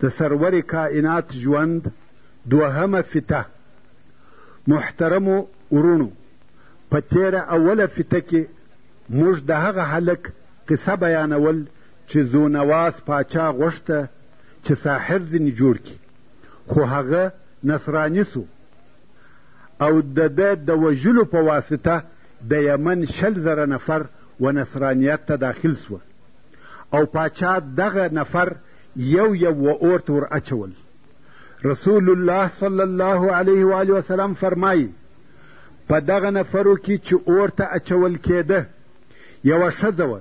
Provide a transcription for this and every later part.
د سرور کائنات ژوند دوهمه فیته محترمو وروڼو په تېره اوله فیته کې موږ د هغه هلک قصه بیانول چې ذونواس پاچا غوښته چې ساحر ځینې جوړ کړي خو هغه نصراني سو او د ده د وژلو په واسطه د یمن شل زره نفر و نصرانیت ته داخل سوه او پاچا دغه نفر یو یو و اور ته ور اچول رسول الله صلی الله علیه و آله وسلم فرمایي په دغه نفرو کې چې اور ته اچول کېده یوه ښځه وه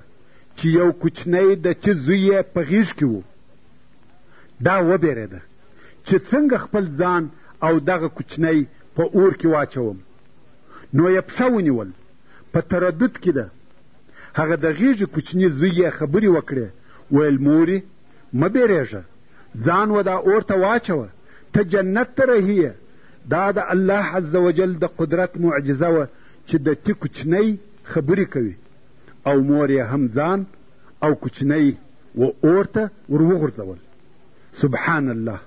چې یو کوچنی د چې زوی یې په غیږ کې و دا وبېرېده چې څنګه خپل ځان او دغه کوچنی په اور کې واچوم نو یې پښه ونیول په تردد کې ده هغه د غېږې کوچني زوی یې خبرې وکړې ویل مورې مه بیرېږه ځان و دا اور ته واچوه ته جنت ته رهي یې دا د الله عز وجل د قدرت معجزه وه چې د تی کوچنی خبرې کوي او مور یې هم ځان او کوچنی و اور ته ور وغورځول سبحان الله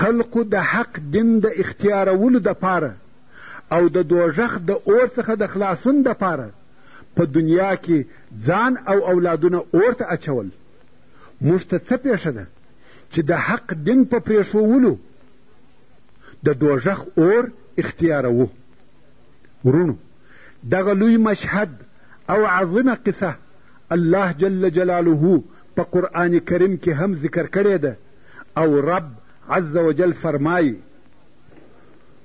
خلقو د حق دین د اختیارولو دپاره او د دوژخ د اور څخه د خلاصون دپاره په دنیا کې ځان او اولادونه اور ته اچول موږ ته څه پېښه ده چې د حق دین په پرېښوولو د دوژخ اور اختیاروو ورونو دغه لوی مشهد او عظیمه قصه الله جل جلاله په قرآن کریم کې هم ذکر کړې ده او رب عز وجل فرمایي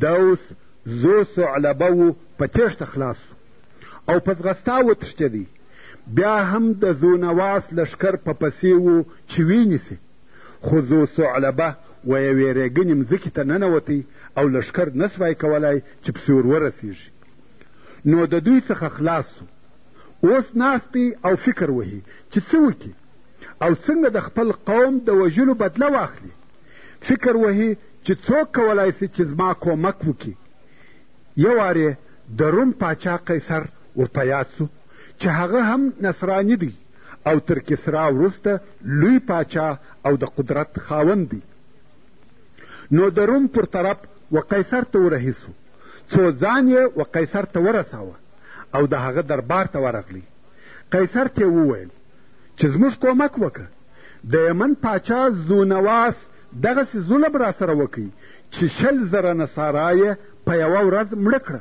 دوس ذو ثعلبه و په تېښته خلاص سو او په ځغستا وتښتېدی بیا هم د ذو نواس لښکر په پسې و چې ویې نیسي خو ذو ثعلبه و یوې رېږنې مځکې ته ننوتی او لښکر نه سوای کولای چې پسې ور ورسېږي نو د دوی څخه خلاص سو اوس ناست دی او فکر وهي چې څه وکړي او څنګه د خپل قوم د وژلو بدله واخلي فکر وهي چې څوک کولای سي چې زما کومک وکړي یو وار یې د روم پاچا قیصر ورپه یاد سو چې هغه هم نصراني دی او تر کسرا وروسته لوی پاچا او د قدرت خاوند دی نو د روم پر طرف و قیصر ته ورهي سو څو ځان یې و قیصر ته ورساوه او د هغه دربار ته ورغلی قیصر ته وویل چې زموږ کومک وکړه د یمن پاچا زونواس دغسې ظلم را سره وکړي چې شل زره نصارا یې په یوه ورځ مړه کړه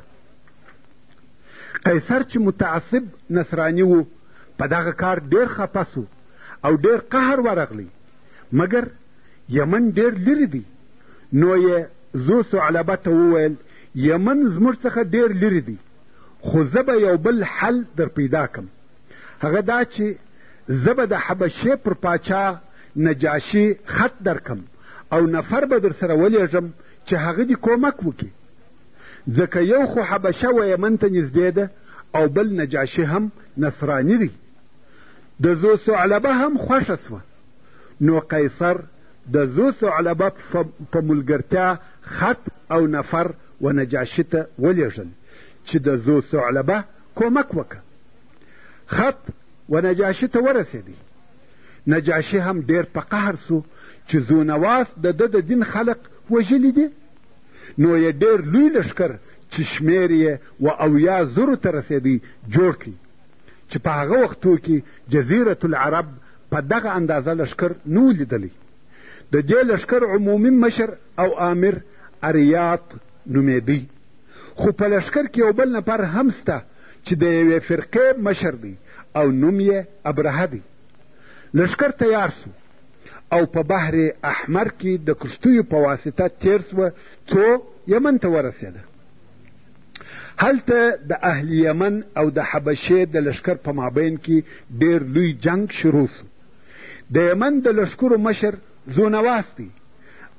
قیصر چې متعصب نصراني و په دغه کار ډېر خپه سو او ډېر قهر ورغلی مګر یمن ډېر لرې دی نو یې زو ثعلبه ته وویل یمن زموږ څخه ډېر لرې دی خو زه به یو بل حل در پیدا کم هغه دا چې زه به د حبشې پر پاچا نجاشي خط درکم او نفر به در سره ولېږم چې هغه دې کومک وکړي ځکه یو خو حبشه و یمن ته نږدې ده او بل نجاشي هم نصراني دی د ذو ثعلبه هم خوښه سوه نو قیصر د ذو ثعلبه په ملګرتیا خط او نفر و نجاشي ته ولېږل چې د ذو ثعلبه کومک وکړه خط و نجاشي ته ورسېدی نجاشي هم ډېر په قهر سو چې زونواس د ده د دین خلق وژلي دي نو یې ډېر لوی لښکر چې شمېر یې و اویا زرو ته رسېدی جوړ کړي چې په هغه وختو کې جزیرة العرب په دغه اندازه لښکر نه و لیدلی د دې لښکر عمومي مشر او آمر اریاط نومېدی خو په لښکر کې یو بل نفر هم سته چې د یوې فرقې مشر دی او نوم یې ابرهه دی لښکر تیار سو او په بحر احمر کې د کښتیو په واسطه تیر سوه څو یمن ته ورسېده هلته د اهل یمن او د حبشې د لښکر په مابین کې ډیر لوی جنگ شروع سو د یمن د لښکرو مشر زونواس دی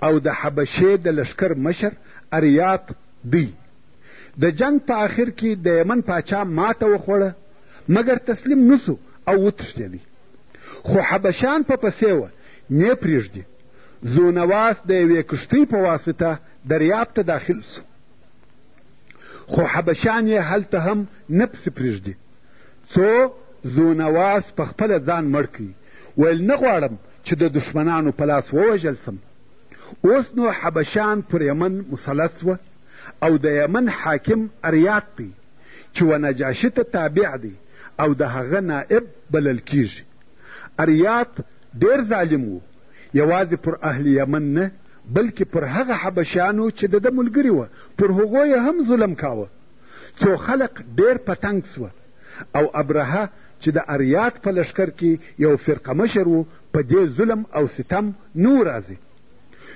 او د حبشې د لښکر مشر اریات دی د جنګ په آخر کې د یمن پاچا ماته وخوړه مګر تسلیم نسو او وتښتېدی خو حبشان په پسې وه نه پرېږدي زونواس د یوې کښتۍ په واسطه دریاب ته داخل سو خو حبشان یې هلته هم نه پسې پرېږدي څو زونواس په خپله ځان مړ کړي ویل نه غواړم چې د دښمنانو په لاس ووژل سم اوس نو حبشان پر یمن مسلط سوه او د یمن حاکم اریاق دی چې و نجاشي ته تابع دی او د هغه نائب بلل کیږي اریاط ډیر ظالم وو یوازې پر اهل یمن نه بلکې پر هغه حبشیانو چې د ده ملګري وه پر هغو یې هم ظلم کاوه څو خلق ډیر په تنګ سوه او ابرهه چې د اریاط په لښکر کې یو فرقه مشر و په دې ظلم او ستم نه راځي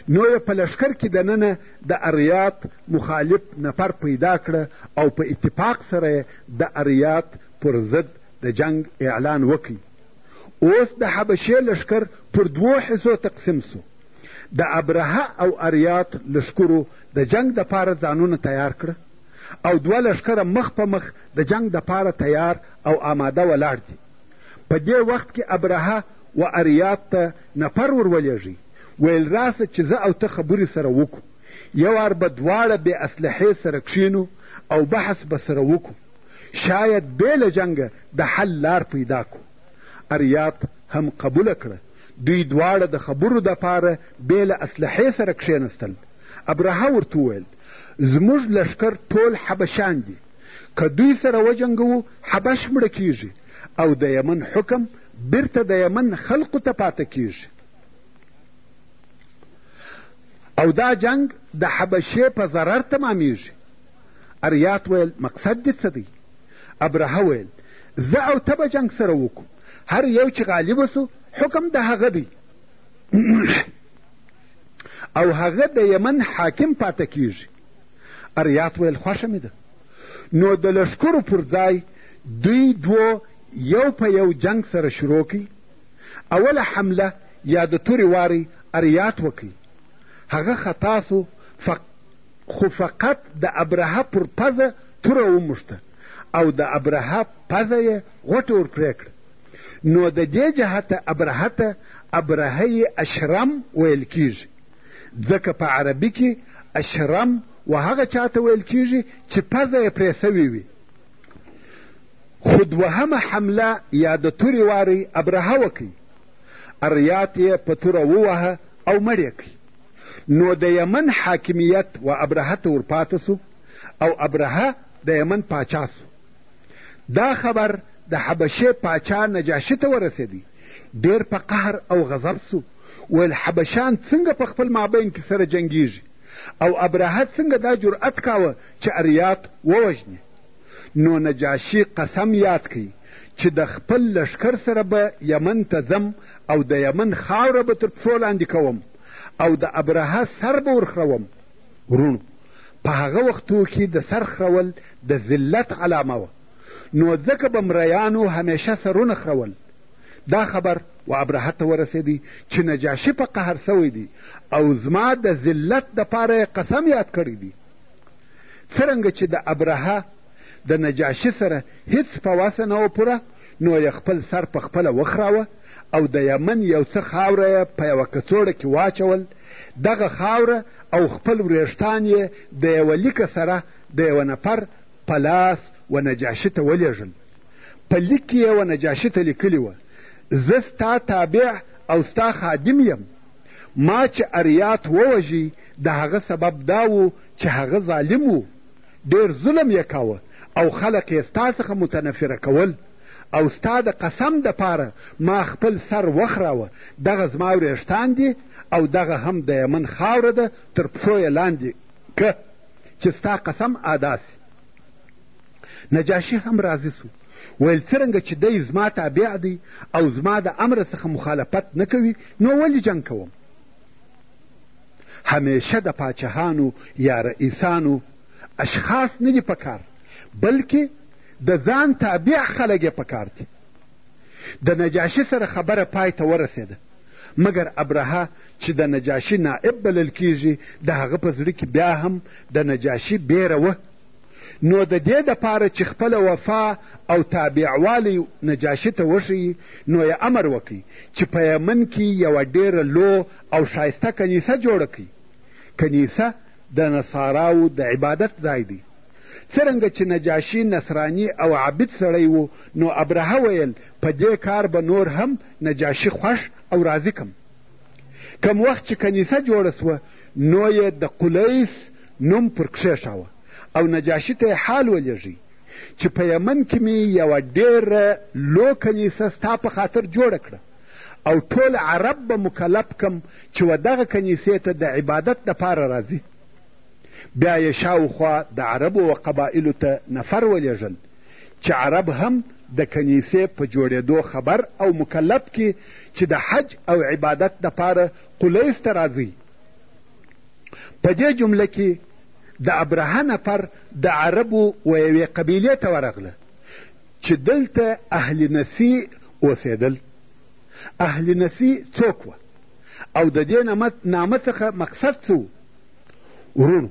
نو یې په لښکر کې دننه د اریات مخالف نفر پیدا کړه او په اتفاق سره یې د اریات پر ضد د جنګ اعلان وکړي اوس د حبشې لښکر پر دوو حصو تقسیم سو د ابرهه او اریات لښکرو د جنګ دپاره ځانونه تیار کړه او دوه لښکره مخ په مخ د جنګ دپاره تیار او آماده ولاړ دي په دې وخت کې ابرهه و اریاد ته نفر ور ولېږی ویل راسه چې زه او ته خبرې سره وکړو یو ار به دواړه بې اسلحې سره کښېنو او بحث به سره وکړو شاید بې له جنګه د حل لار پیدا کړو اریاد هم قبوله کړه دوی دواړه د خبرو دپاره بې له اسلحې سره کښېنستل ابرهه ورته وویل زموږ لښکر ټول حبشان دي که دوی سره وجنګوو حبش مړه کیږي او د یمن حکم بیرته د یمن خلقو ته پاته کیږي او دا جنگ د حبشې په ضرر تمامیږي اریات ویل مقصد دې څه دی ابرهه ویل زه او ته به جنګ سره وکړو هر یو چې غالب سو حکم د هغه دی او هغه د یمن حاکم پاته کیږي اریات ویل خوښه مې ده نو د لشکرو پر ځای دوی دوو یو په یو جنګ سره شروع کړي اوله حمله یا د تورې واري اریات وکړي هغه خطا سو فق... خو فقط د ابرهه پر پزه توره وموښته او د ابرهه پزه یې غوټه ور پرې کړه نو د دې جهته ابرهه ته ابرهه اشرم ویل کیږي ځکه په عربي کې اشرم و هغه چاته ویل کیږي چې پزه یې پرې سوې وي خو دوهمه حمله یا د تورې وارۍ ابرهه وکړي اریات یې په توره ووهه او مړ یې کړي نو د یمن حاکمیت و ابرهه ته ورپاته سو او ابرهه د یمن پاچا سو دا خبر د حبشې پاچا نجاشي ته ورسېدی ډېر په قهر او غضب سو ویل حبشان څنګه په خپل مابین کې سره جنګیږي او ابرهه څنګه دا جرأت کاوه چې اریات ووژني نو نجاشي قسم یاد کوي چې د خپل لښکر سره به یمن ته ځم او د یمن خاوره به تر پښو لاندې کوم او د ابرهه سر به ورخروم ورونو په هغه وختو کې د سر خرول د ذلت علامه وه نو ځکه به مریانو همیشه سرونه خرول دا خبر و ابرهه ته ورسېدی چې نجاشي په قهر سوی دی او زما د ذلت دپاره یې قسم یاد کړی دی څرنګه چې د ابرهه د نجاشي سره هیڅ په وسه نه و پوره نو یې خپل سر په خپله وخراوه او د یمن یو څه خاوره یې په یوه کڅوړه کې واچول دغه خاوره او خپل وریښتان یې د یوه لیکه سره د یوه نفر په لاس و نجاشي ته ولېږل په لیک کې یې و نجاشي ته لیکلي وه زه ستا تابع او ستا خادم یم ما چې اریات ووژي د هغه سبب دا و چې هغه ظالم و ډېر ظلم یې کاوه او خلق یې ستا څخه متنفره کول او ستا د قسم د پاره ما خپل سر وخراوه دغه زما وریښتان دي او دغه هم د یمن خاوره ده تر پښو یې لاندې که چې ستا قسم ادا سي نجاشي هم راضي سو ویل څرنګه چې دی زما تابع دی او زما د امر څخه مخالفت نه کوي نو ولې جنګ کوم همیشه د پاچهانو یا رئیسانو اشخاص نه دي پکار بلکې د ځان تابع خلک یې پکار دي د نجاشي سره خبره پای ته ورسېده مګر ابرهه چې د نجاشي نائب بلل کیږي د هغه په زړه کې بیا هم د نجاشي بیره وه نو د دې دپاره چې خپله وفا او تابعوالی نجاشي ته وښيي نو یې امر وکړي چې په یمن کې یوه ډېره لو او ښایسته کنیسه جوړه کړي کنیسه د نصاراو د عبادت ځای دی څرنګه چې نجاشي نصراني او عابد سړی و نو ابرهه ویل په دې کار به نور هم نجاشي خوښ او راضي کم کم وخت چې کنیسه جوړه سوه نو یې د قلیس نوم پر کښېښاوه او نجاشي ته یې حال ولېږي چې په یمن کې مې یوه ډېره لو کنیسه ستا په خاطر جوړه کړه او ټول عرب به مکلف کم چې و دغه کنیسې ته د عبادت دپاره راځي بیا یې شاوخوا د عربو و قبایلو ته نفر ولېږل چې عرب هم د کنیسې په جوړېدو خبر او مکلف کې چې د حج او عبادت دپاره قلیس ته راځئ په دې جمله کې د ابرهه نفر د عربو و یوې قبیلې ته ورغله چې دلته اهل نسی اوسېدل اهل نسی څوک وه او د دې نامه څخه مقصد څه وو وروڼو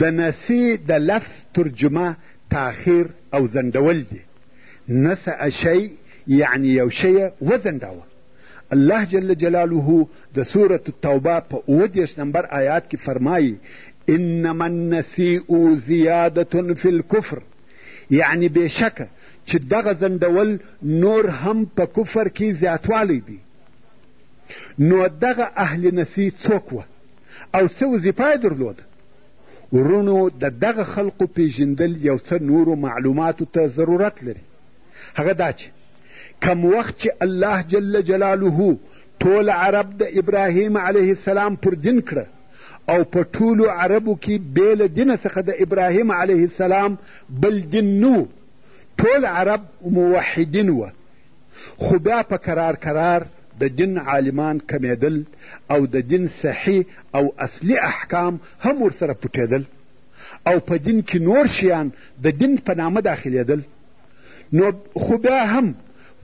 د نسي د لفظ ترجمه تاخیر او ځنډول دي نسأ شی یعنی یو شی وځنډاوه الله جل جلاله د سورة التوبه په اووه دېرش نمبر آیات کې فرمایي انما النسیء زیادة فی الکفر یعنی بېشکه چې دغه ځنډول نور هم په کفر کې زیاتوالی دی نو دغه اهل نسی څوک وه او څه وظیفه یې درلوده ورونو د دغه خلقو پیژندل یو څه نورو معلوماتو ته ضرورت لري هغه دا چې کم وخت چې الله جل جلاله ټول عرب د ابراهیم علیه السلام پر دین کړه او په ټولو عربو کې بې له دینه څخه د ابراهیم علیه السلام بل دین نه ټول عرب موحدین وه خو بیا په کرار کرار د دین عالمان کمیدل او د دین صحي او اصلي احکام هم ورسره پټېدل او په دین کې نور شیان د دین په نامه داخلېدل نو خو بیا هم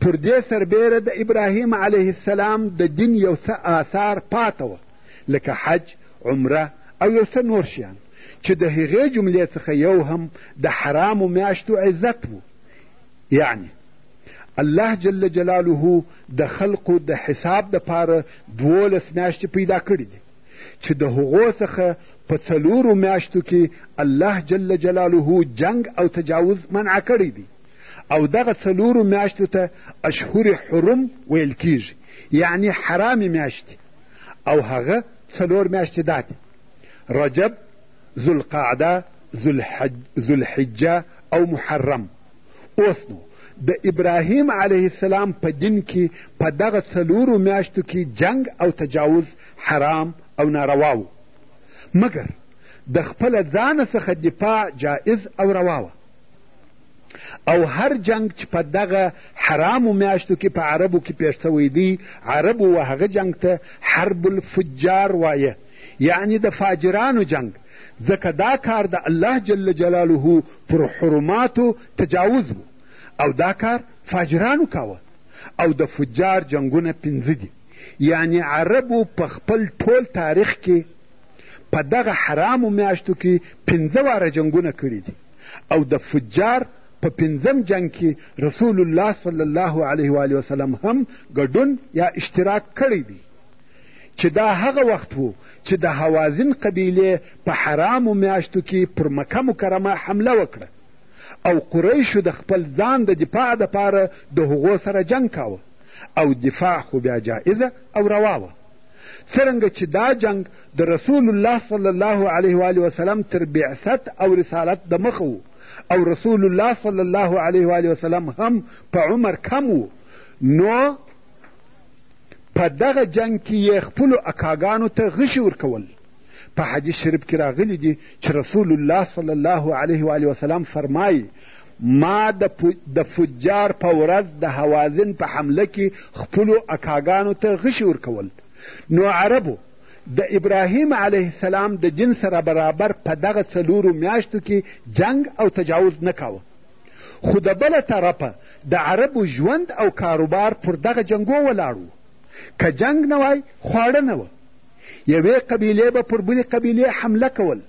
پر دې سربېره د ابراهیم علیه السلام د دین یو څه آثار پاته وه لکه حج عمره او یو څه نور شیان چې د هغې جملې څخه یو هم د حرامو میاشتو عزت و یعنی الله جل جلاله د خلقو د حساب دپاره دوولس میاشتې پیدا کړي دي چې د هغو څخه په څلورو میاشتو کې الله جل جلاله جنگ او تجاوز منع کړی دی او دغه څلورو میاشتو ته اشهور حرم ویل کیږي یعنی حرامې میاشتې او هغه څلور میاشتې دا دي رجب ذوالقعده، ذوالحجه او محرم. اوس نو د ابراهیم علیه السلام په دین کې په دغه څلورو میاشتو کې جنګ او تجاوز حرام او ناروا و مګر د خپله ځانه څخه دفاع جائز او روا وه او هر جنگ چې په دغه حرامو میاشتو کې په عربو کې پیښ سوی دی عربو و هغه جنگ ته حرب الفجار وایه یعنی د فاجرانو جنګ ځکه دا کار د الله جل جلاله پر حرماتو تجاوز و او دا کار فاجرانو کاوه او د فجار جنګونه پنځه دي یعنی عربو په خپل ټول تاریخ کې په دغه حرامو میاشتو کې پنځه واره جنګونه کړي دي او د فجار په پنځم جنګ کې رسول الله صلی الله علیه و وسلم هم ګډون یا اشتراک کړی دی چې دا هغه وخت و چې د حوازن قبیلې په حرامو میاشتو کې پر مکه مکرمه حمله وکړه او قریشو د خپل ځان د دفاع دپاره د هغو سره جنګ کاوه او دفاع خو بیا جائزه او روا وه څرنګه چې دا جنګ د رسول الله صلی الله علیه و آله وسلم تر بعثت او رسالت د مخه و او رسول الله صلی الله علیه و آله وسلم هم په عمر کم و نو په دغه جنګ کې یې خپلو اکاګانو ته غشي ورکول په حدیث شریف کې راغلي دي چې رسول الله صلی الله علیه و وسلم فرمایي ما د فجار په ورځ د حوازن په حمله کې خپلو اکاګانو ته غشي ورکول نو عربو د ابراهیم علیه السلام د دین سره برابر په دغه څلورو میاشتو کې جنگ او تجاوز نه کاوه خو د بله طرفه د عربو ژوند او کاروبار پر دغه جنګو ولاړ و که جنګ نه وای خواړه نه وه یوې قبیلې به پر بلې قبیلې حمله کول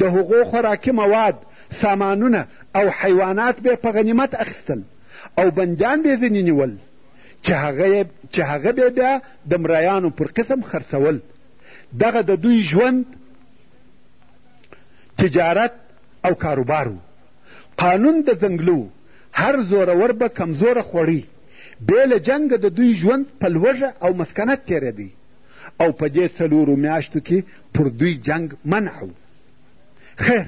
د هغو خوراکي مواد سامانونه او حیوانات به په غنیمت اخیستل او بندیان به ځینې نیول چې هغه به بیا د مرایانو پر قسم خرڅول دغه د دوی ژوند تجارت او کاروبار و قانون د ځنګلو هر زورور به کمزوره خوړی بې له جنګه د دوی ژوند په لوږه او مسکنت تېرېدی او په دې څلورو میاشتو کې پر دوی جنګ منع و خیر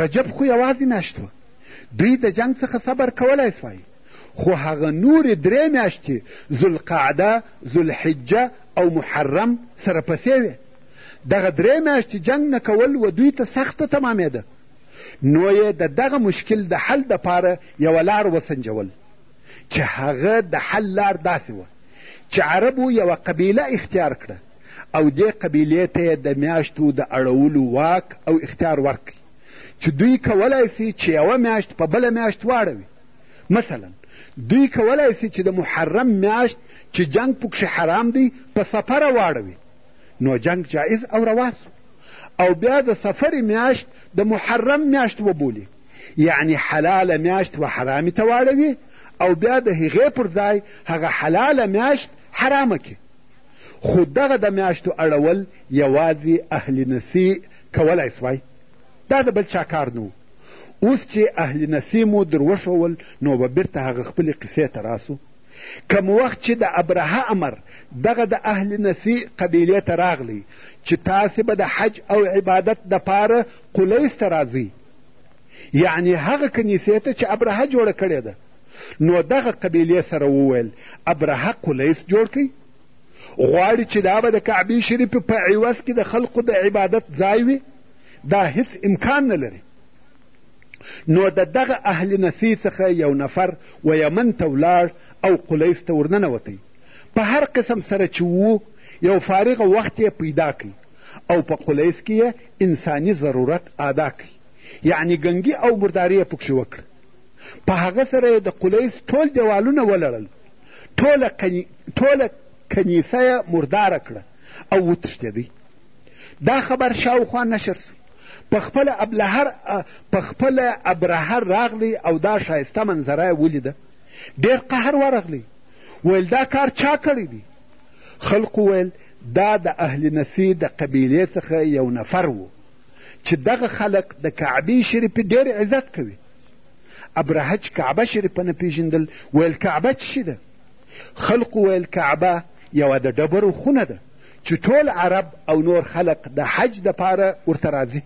رجب خو یوازې میاشت وه دوی د جنګ څخه صبر کولی سوای خو هغه نورې درې میاشتې ذوالقعده ذوالحجه او محرم سره پسې وې دغه درې میاشتې جنګ نه کول و دوی ته سخته تمامېده نو یې د دغه مشکل د حل دپاره یوه لار وسنجول چې هغه د حل لار داسې وه چې عربو یوه قبیله اختیار کړه او دې قبیلې ته یې د میاشتو د اړولو واک او اختیار ورکړي چې دوی کولای سي چې یوه میاشت په بله میاشت واړوي مثلا دوی کولای سي چې د محرم میاشت چې جنگ پکښې حرام دی په سفره واړوي نو جنګ جایز او روا سو او بیا د سفر میاشت د محرم میاشت وبولي یعنی حلاله میاشت و حرامې ته واړوي او بیا د هغې پر ځای هغه حلاله میاشت حرامه کړي خو دغه د میاشتو اړول یوازې اهل نسی کولای سوای دا د بل چا کار نه اوس چې اهل نسی مو دروښول نو به بیرته هغه خپلې قصې ته راسو کوم وخت چې د ابرهه امر دغه د اهل نسیع قبیلې ته راغلی چې تاسې به د حج او عبادت دپاره قلیس ته راځئ یعنې هغه کنیسې ته چې ابرهه جوړه کړې ده نو دغه قبیلې سره وویل ابرهه قلیس جوړ کړئ غواړي چې دا به د کعبې شریفې په عوض کې د خلقو د عبادت ځای وي دا هیڅ امکان نه لري نو د دغه اهل نسې څخه یو نفر و یمن ته ولاړ او قلیس ته ورننوتی په هر قسم سره چې وو یو فارغ وخت یې پیدا کړي او په قلیس کې یې انساني ضرورت ادا کړي یعنی ګنګي او مرداري یې پکښې وکړه په هغه سره یې د قلیس ټول دیوالونه ولړل ټوله کنی... ټوله کنیسه یې مرداره کړه او وتښتېدی دا خبر شاوخوا نشر سو پخپله ابلهر پخپله ابرهر راغلی او دا ښایسته منظره یې ولیده ډېر قهر ورغلی ویل دا کار چا کړی دی خلقو ویل دا د اهل نسی د قبیلې څخه یو نفر و چې دغه خلق د کعبې شریفې ډېر عزت کوي ابرهه چې کعبه شریفه نه پیژندل ویل کعبه چی ده خلقو ویل کعبه یوه د ډبرو خونه ده چې ټول عرب او نور خلق د حج دپاره ورته راځي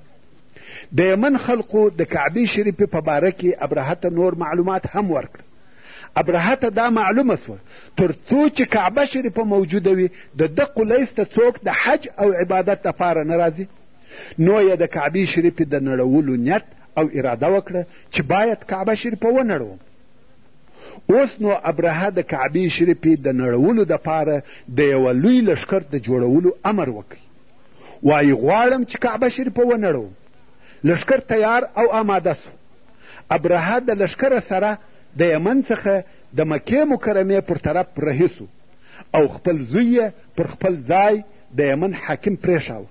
د یمن خلقو د کعبې شریفې په باره کې ابرهه ته نور معلومات هم ورکړ ابرهه ته دا معلومه سوه تر څو چې کعبه شریفه موجوده وي د ده قلیس ته څوک د حج او عبادت دپاره نه راځي نو یې د کعبې شریفې د نړولو نیت او اراده وکړه چې باید کعبه شریفه ونړوم اوس نو ابرهه د کعبې شریفې د نړولو دپاره د یوه لوی لښکر د جوړولو امر وکړ وایي غواړم چې کعبه شریفه ونړوم لښکر تیار او آماده سو ابرهه د لښکره سره د یمن څخه د مکې مکرمې پر طرف رهي سو او خپل زوی یې پر خپل ځای د یمن حاکم پرېښاوه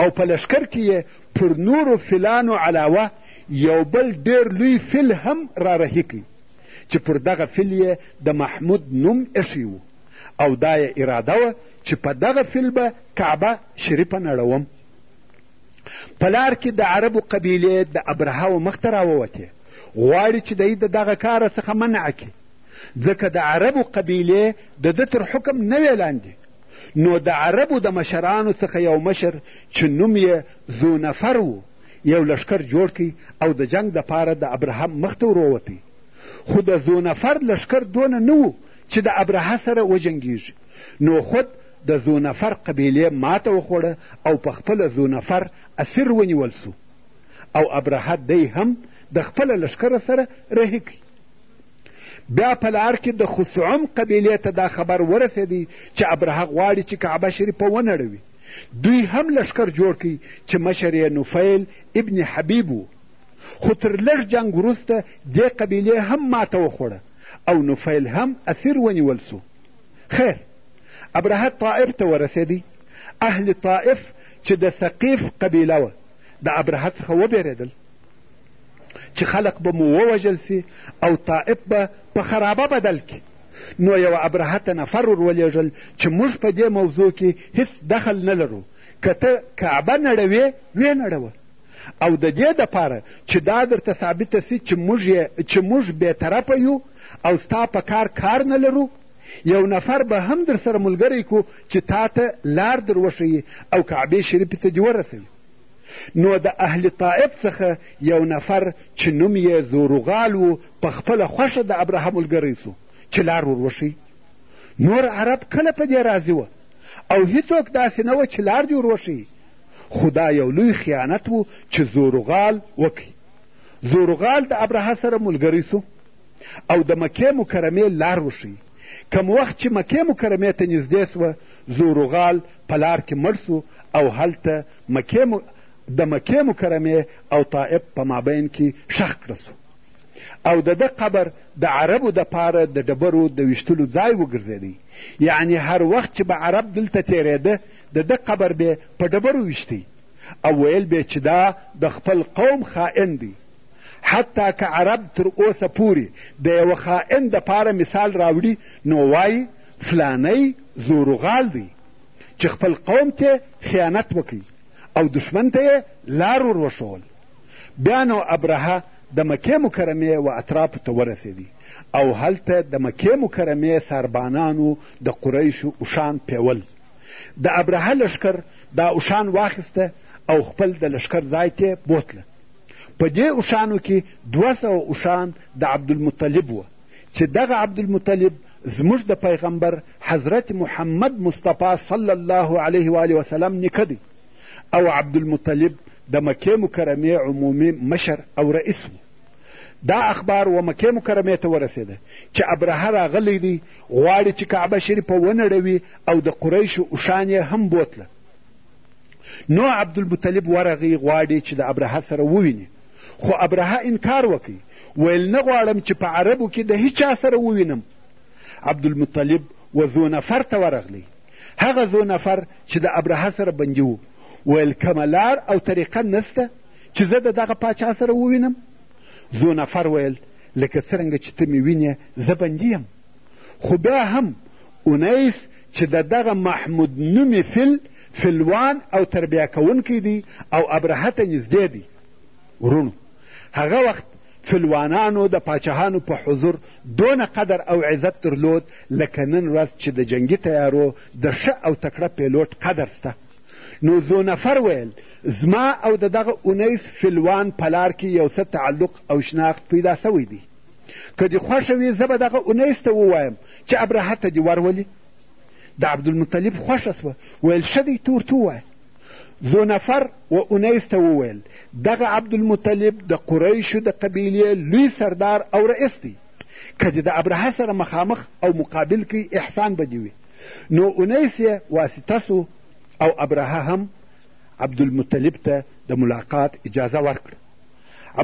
او په لښکر کې یې پر نورو فیلانو علاوه یو بل ډېر لوی فیل هم را رهي کړ چې پر دغه فیل یې د محمود نوم ایښی و او دا یې اراده وه چې په دغه فیل به کعبه شریفه نړوم په لار کې د عربو قبیلې د ابرهاو مخ ته راووتې غواړي چې دی د دغه کاره څخه منع کړي ځکه د عربو قبیلې د ده تر حکم نه وې لاندې نو د عربو د مشرانو څخه یو مشر چې نوم یې ذونفر و یو لښکر جوړ کړي او د جنګ دپاره د ابرهم مخ ته ورووتی خو د ذونفر لښکر دونه نه و چې د ابرهه سره وجنګیږي نو خود د ذونفر قبیلې ماته وخوړه او په خپله ذونفر اسیر ونیول سو او ابرهه دی هم د خپله لښکره سره رهي کړي بیا په لار کې د خصعم قبیلې ته دا خبر ورسېدی چې ابرهه غواړي چې کعبه شریفه ونړوي دوی هم لښکر جوړ کړي چې مشر یې نفیل ابن حبیب و خو تر لږ جنګ وروسته دې قبیلې هم ماته وخوړه او نفیل هم اسیر ونیول سو خیر ابرهه طائف ته ورسېدی اهل طائف چې د ثقیف قبیله وه د ابرهه څخه وبېرېدل چې خلق به مو ووژل سي او طائف به په خرابه بدل کړي نو یوه ابرهه ته نفر ور ولېږل چې موږ په دې موضوع کې هیڅ دخل نه لرو که ته کعبه نړوې ویې نړوه او د دې دپاره چې دا درته ثابته سي چې موږ چې موږ بېطرفه یو او ستا په کار کار نه لرو یو نفر به هم در سره ملګری کو چې تا ته لار در وښیي او کعبې شریفې ته دې ورسوي نو د اهل طائف څخه یو نفر چې نوم یې زورغال و په خپله خوښه د ابرهه ملګری سو چې لار ور وښي نور عرب کله په دې راضي وه او هیڅوک داسې نه وه چې لار دې ور وښي خو دا یو لوی خیانت و چې زورغال وکړي زورغال د ابرهه سره ملګری سو او د مکې مکرمې لار وښي کم وخت چې مکې مکرمې ته نږدې سوه زورغال په لار کې مړ سو او هلته مکې م... د مکې مکرمې او طائف په مابین کې ښخ کړه سو او د ده قبر د عربو د پاره د ډبرو د ویشتلو ځای وګرځېدی یعنی هر وخت چې به عرب دلته تېرېده د ده قبر به په ډبرو ویشتی او ویل به چې دا د خپل قوم خائن دی حتی که عرب تر اوسه پورې د یوه خائن د پاره مثال راوړي نو وایي فلانی زوروغال دی چې خپل قوم ته خیانت وکړي او دښمن ته یې لار ور وښول بیا نو ابرهه د مکې مکرمې و اطرافو ته ورسېدی او هلته د مکې مکرمې ساربانانو د قریشو اوښان پیول د ابرهه لښکر دا اوښان واخیسته او خپل د لښکر ځای ته بوتله په دې اوښانو کې دوه سوه اوښان د عبدالمطلب وه چې دغه عبدالمطلب زموږ د پیغمبر حضرت محمد مصطفی صلی الله علیه و آله وسلم نیکه دی او عبدالمطلب د مکې مکرمې عمومي مشر او رئیس و دا اخبار و مکې مکرمې ته ورسېده چې ابرهه راغلی دی غواړي چې کعبه شریفه ونړوي او د قریشو اوښان یې هم بوتله نو عبدالمطلب ورغی غواړي چې د ابرهه سره وویني خو ابرهه انکار وکړ ویل نه غواړم چې په عربو کې د هیچا سره ووینم عبدالمطلب و ذونفر ته ورغلی هغه ذونفر چې د ابرهه سره بندي و ویل کومه لار او طریقه نسته چې زه د دغه پاچا سره ووینم ذونفر ویل لکه څرنګه چې ته مې وینې زه بندي یم خو بیا هم اونیس چې د دغه محمود نومې فل فلوان او تربیه کوونکی دی او ابرهه ته نږدې دی ورونو هغه وخت فلوانانو د پاچاهانو په حضور دونه قدر او عزت درلود لکه نن ورځ چې د جنګي تیارو د ښه او تکړه پیلوټ قدر سته نو ذونفر ویل زما او د دغه اونیس فلوان په لار کې یو څه تعلق او شناخت پیدا سوی دی که دې خوښه وي زه به دغه اونیس ته ووایم چې ابرهه ته دې ورولي د عبدالمطلب خوښه سوه ویل ښه دی تورته ووایه ذونفر و انیس ته وویل دغه عبدالمطلب د قریشو د قبیلې لوی سردار او رئیس دی که دې د ابرهه سره مخامخ او مقابل کوي احسان به دې وي نو انیس یې واسطه سو او ابرهه هم عبدالمطلب ته د ملاقات اجازه ورکړه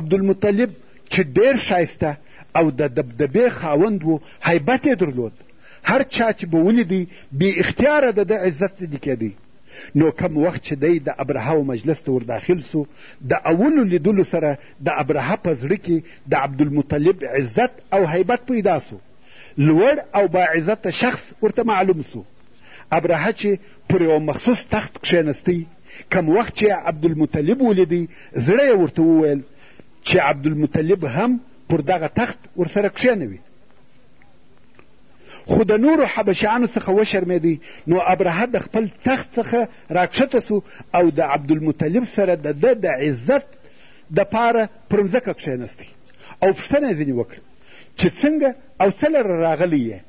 عبدالمطلب چې ډېر ښایسته او د دبدبې خاوند و هیبت یې درلود هر چا چې به ولیدی بې اختیاره د ده عزت زدي کېدی نو کم وخت چې دی د ابرهه و مجلس ته ورداخل سو د اولو لیدلو سره د ابرهه په زړه کې د عبدالمطلب عزت او هیبت پیدا سو لوړ او باعزته شخص ورته معلوم سو ابرهه چې پر یوه مخصوص تخت کښېنستی کم وخت چې عبدالمطلب ولیدی زړه یې ورته وویل چې عبدالمطلب هم پر دغه تخت ورسره کښېنوي خو د نورو حبشیانو څخه وشرمېدی نو ابرهه د خپل تخت څخه راکښته سو او د عبدالمطلب سره د ده د عزت د پاره پر مځکه کښېنستی او پوښتنه یې ځینې وکړه چې څنګه او څه لره راغلی یې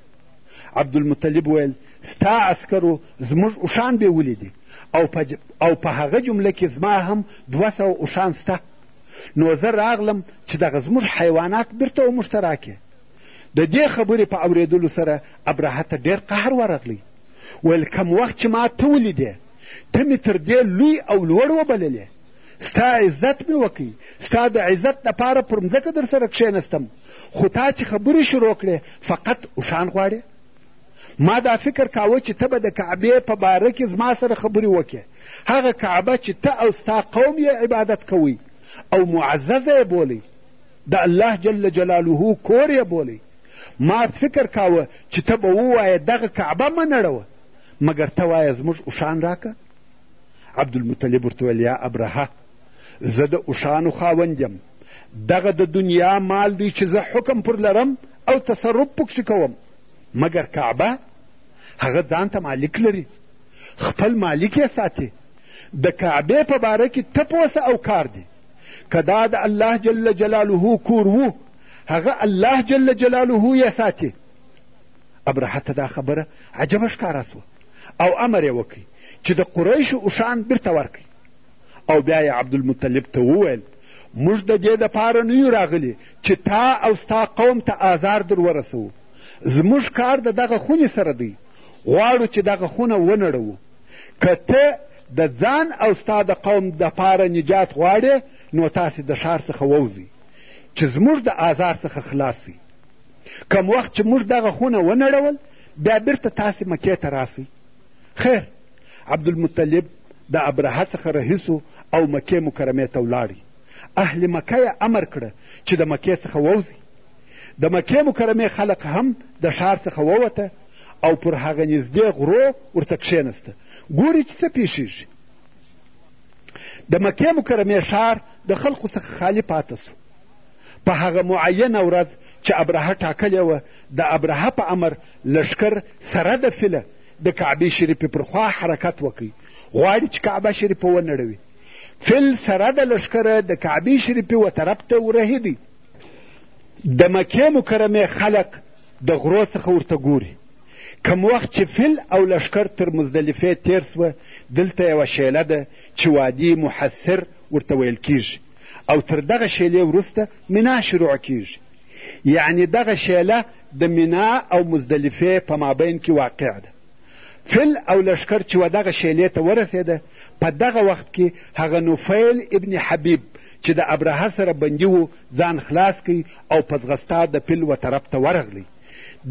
عبدالمطلب ویل ستا عسکرو زموږ اوښان بیولي دي او په او په هغه جمله کې زما هم دوه سوه اوښان سته نو زه راغلم چې دغه زموږ حیوانات بیرته وموږ ته راکړې د دې خبرې په اورېدلو سره ابرهه ته ډېر قهر ورغلی ویل کم وخت چې ما ته ولیدې ته مې تر دې لوی او لوړ وبللې ستا عزت مې وکړي ستا د عزت لپاره پر مځکه در سره کښېنستم خو تا چې خبرې شروع کړې فقط اوښان غواړې ما دا فکر کاوه چې ته به د کعبې په باره کې زما سره خبرې وکړې هغه کعبه چې ته او ستا قوم یې عبادت کوئ او معززه یې بولئ د الله جل جلاله کور یې بولی ما فکر کاوه چې ته به ووایې دغه کعبه مه نړوه مګر ته وایه زموږ اوښان راکه عبدالمطلب ورته ویل یا ابرهه زه د اوښانو خاوند یم دغه د دنیا مال دی چې زه حکم پر لرم او تصرف پکښې کوم مګر کعبه هغه ځان ته مالک لري خپل مالک یې ساتي د کعبې په باره کې ته پوسه او کار دی که دا د الله جل جلاله کور وو هغه الله جل جلاله یې ساتي ابرهه ته دا خبره عجبه ښکاره سوه او امر یې وکړي چې د قریشو اوښان بیرته ورکړي او بیا یې عبدالمطلب ته وویل موږ د دې دپاره نه یو راغلي چې تا او ستا قوم ته آزار در ورسوو زموږ کار د دغه خونې سره دی غواړو چې دغه خونه ونړوو که ته د ځان او ستا د قوم دپاره نجات غواړې نو تاسې د ښار څخه ووځئ چې زموږ د آزار څخه خلاص شئ کم وخت چې موږ دغه خونه ونړول بیا بیرته تاسې مکې ته راسئ خیر عبدالمطلب د ابرهه څخه رهیسو او مکې مکرمې ته ولاړی اهل مکه یې امر کړه چې د مکې څخه ووځي د مکې مکرمې خلق هم د ښار څخه ووته او پر هغه نږدې غرو ورته کښېنسته ګوري چې څه پېښېږي د مکې مکرمې ښار د خلقو څخه خالي پاته سو په هغه معینه ورځ چې ابرهه ټاکلې وه د ابرهه په امر لښکر سره د فیله د کعبې شریفې پر خوا حرکت وکړي غواړي چې کعبه شریفه ونړوي فیل سره د لښکره د کعبې شریفې و طرف ته ورهیدي د مکې مکرمې خلق د غرو څخه ورته ګوري کم وخت چې فیل او لښکر تر مزدلفې تیر سوه دلته یوه شیله ده چې وادي محصر ورته ویل کیږي او تر دغه شیلې وروسته مینا شروع کیږي یعنی دغه شیله د مینا او مزدلفې په مابین کې واقع ده فیل او لښکر چې و دغه شیلې ته ورسېده په دغه وخت کې هغه نفیل ابن حبیب چې د ابرهه سره بندي و ځان خلاص کړئ او په ځغستا د پیل و طرف ته ورغلی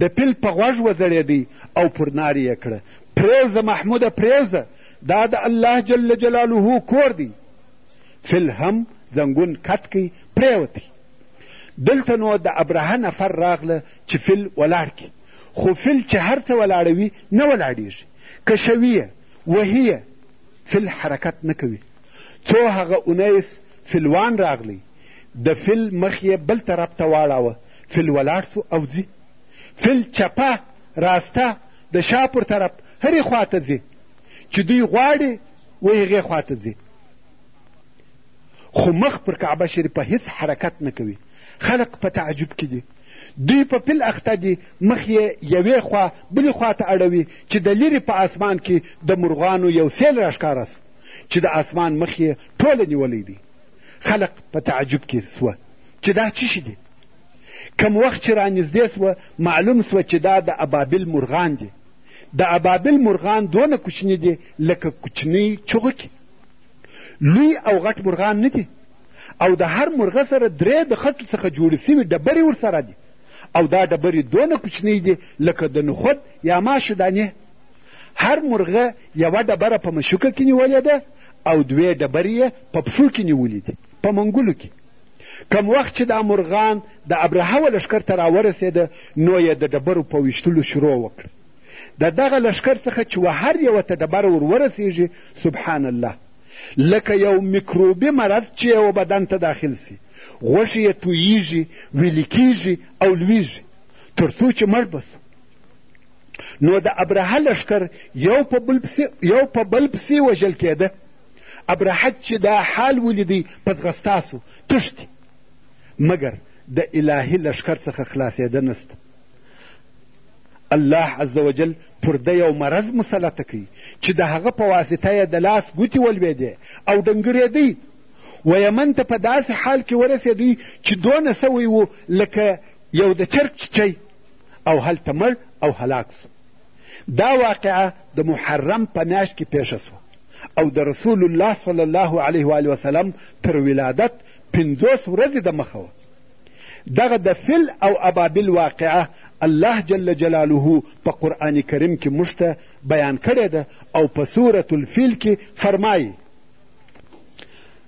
د پیل په غوږ وځړېدی او پرنارې یې کړه پرېوځه محموده پرېوځه دا د الله جل جلاله کور دی فیل هم زنګون کټ کړئ پرېوتی دلته نو د ابرهه نفر راغله چې فیل ولاړ کړي خو فیل چې هر څه ولاړوي نه ولاړېږي کشوي یې وهي یې فیل حرکت نه کوي څو هغه اونیس فیلوان راغلی د فیل مخ یې بل طرف ته واړاوه فیل ولاړ سو او ځي فیل چپه راسته د شا پر طرف هرې خوا ته ځي چې دوی غواړي و هغې خوا ته ځي خو مخ پر کعبه شریفه هیڅ حرکت نه کوي خلق په تعجب کې دي دوی په پل اخته دي مخ یې یوې خوا بلې خوا ته اړوي چې د لیرې په اسمان کې د مرغانو یو سیل راښکاره سو چې د اسمان مخ یې ټوله نیولی دی خلق په تعجب کې سوه چې دا څه شي دي کم وخت چې رانږدې سوه معلوم سوه چې دا د ابابل مرغان دي د ابابل مرغان دونه کوچني دي لکه کوچنۍ چغکې لوی او غټ مرغان نه دي او د هر مرغه سره درې د خټو څخه جوړې سوي ډبرې ورسره دي او دا ډبرې دونه کوچنۍ دي لکه د نخود یا ماشو دانې هر مرغه یوه ډبره په مشوکه کې نیولې ده او دوې ډبرې یې په پښو کې نیولې دي په منګولو کې کم وخت چې دا مرغان د ابرهه و لښکر ته راورسېده نو یې د ډبرو په ویشتلو شروع وکړه د دغه لښکر څخه چې و هر یوه ته ډبره ور ورسېږي سبحان الله لکه یو میکروبي مرض چې یو بدن ته داخل سي غوښې یې توییږي ویلي کیږي او لویږي تر څو چې مړ به سو نو د ابرهه لښکر یو په بل پسې یو په بل پسې وژل کېده ابرهه چې دا حال ولیدی په ځغستا سو تښتي مګر د الهي لښکر څخه خلاصېده نسته الله عز وجل پر ده یو مرض مسلطه کوي چې د هغه په واسطه یې د لاس ګوتې ولوېدې او ډنګرېدی و یمن ته په داسې حال کې ورسېدی چې دونه سوی و لکه یو د چرک چیچی او هلته مړ او هلاک سو دا واقعه د محرم په میاشت کې پیښه سوه او د رسول الله صلی الله علیه و وسلم تر ولادت پنځوس ورځې د مخه وه دغه د فل او ابابل واقعه الله جل جلاله په قرآن کریم کې موږ ته بیان کړې ده او په سورة الفیل کې فرمایي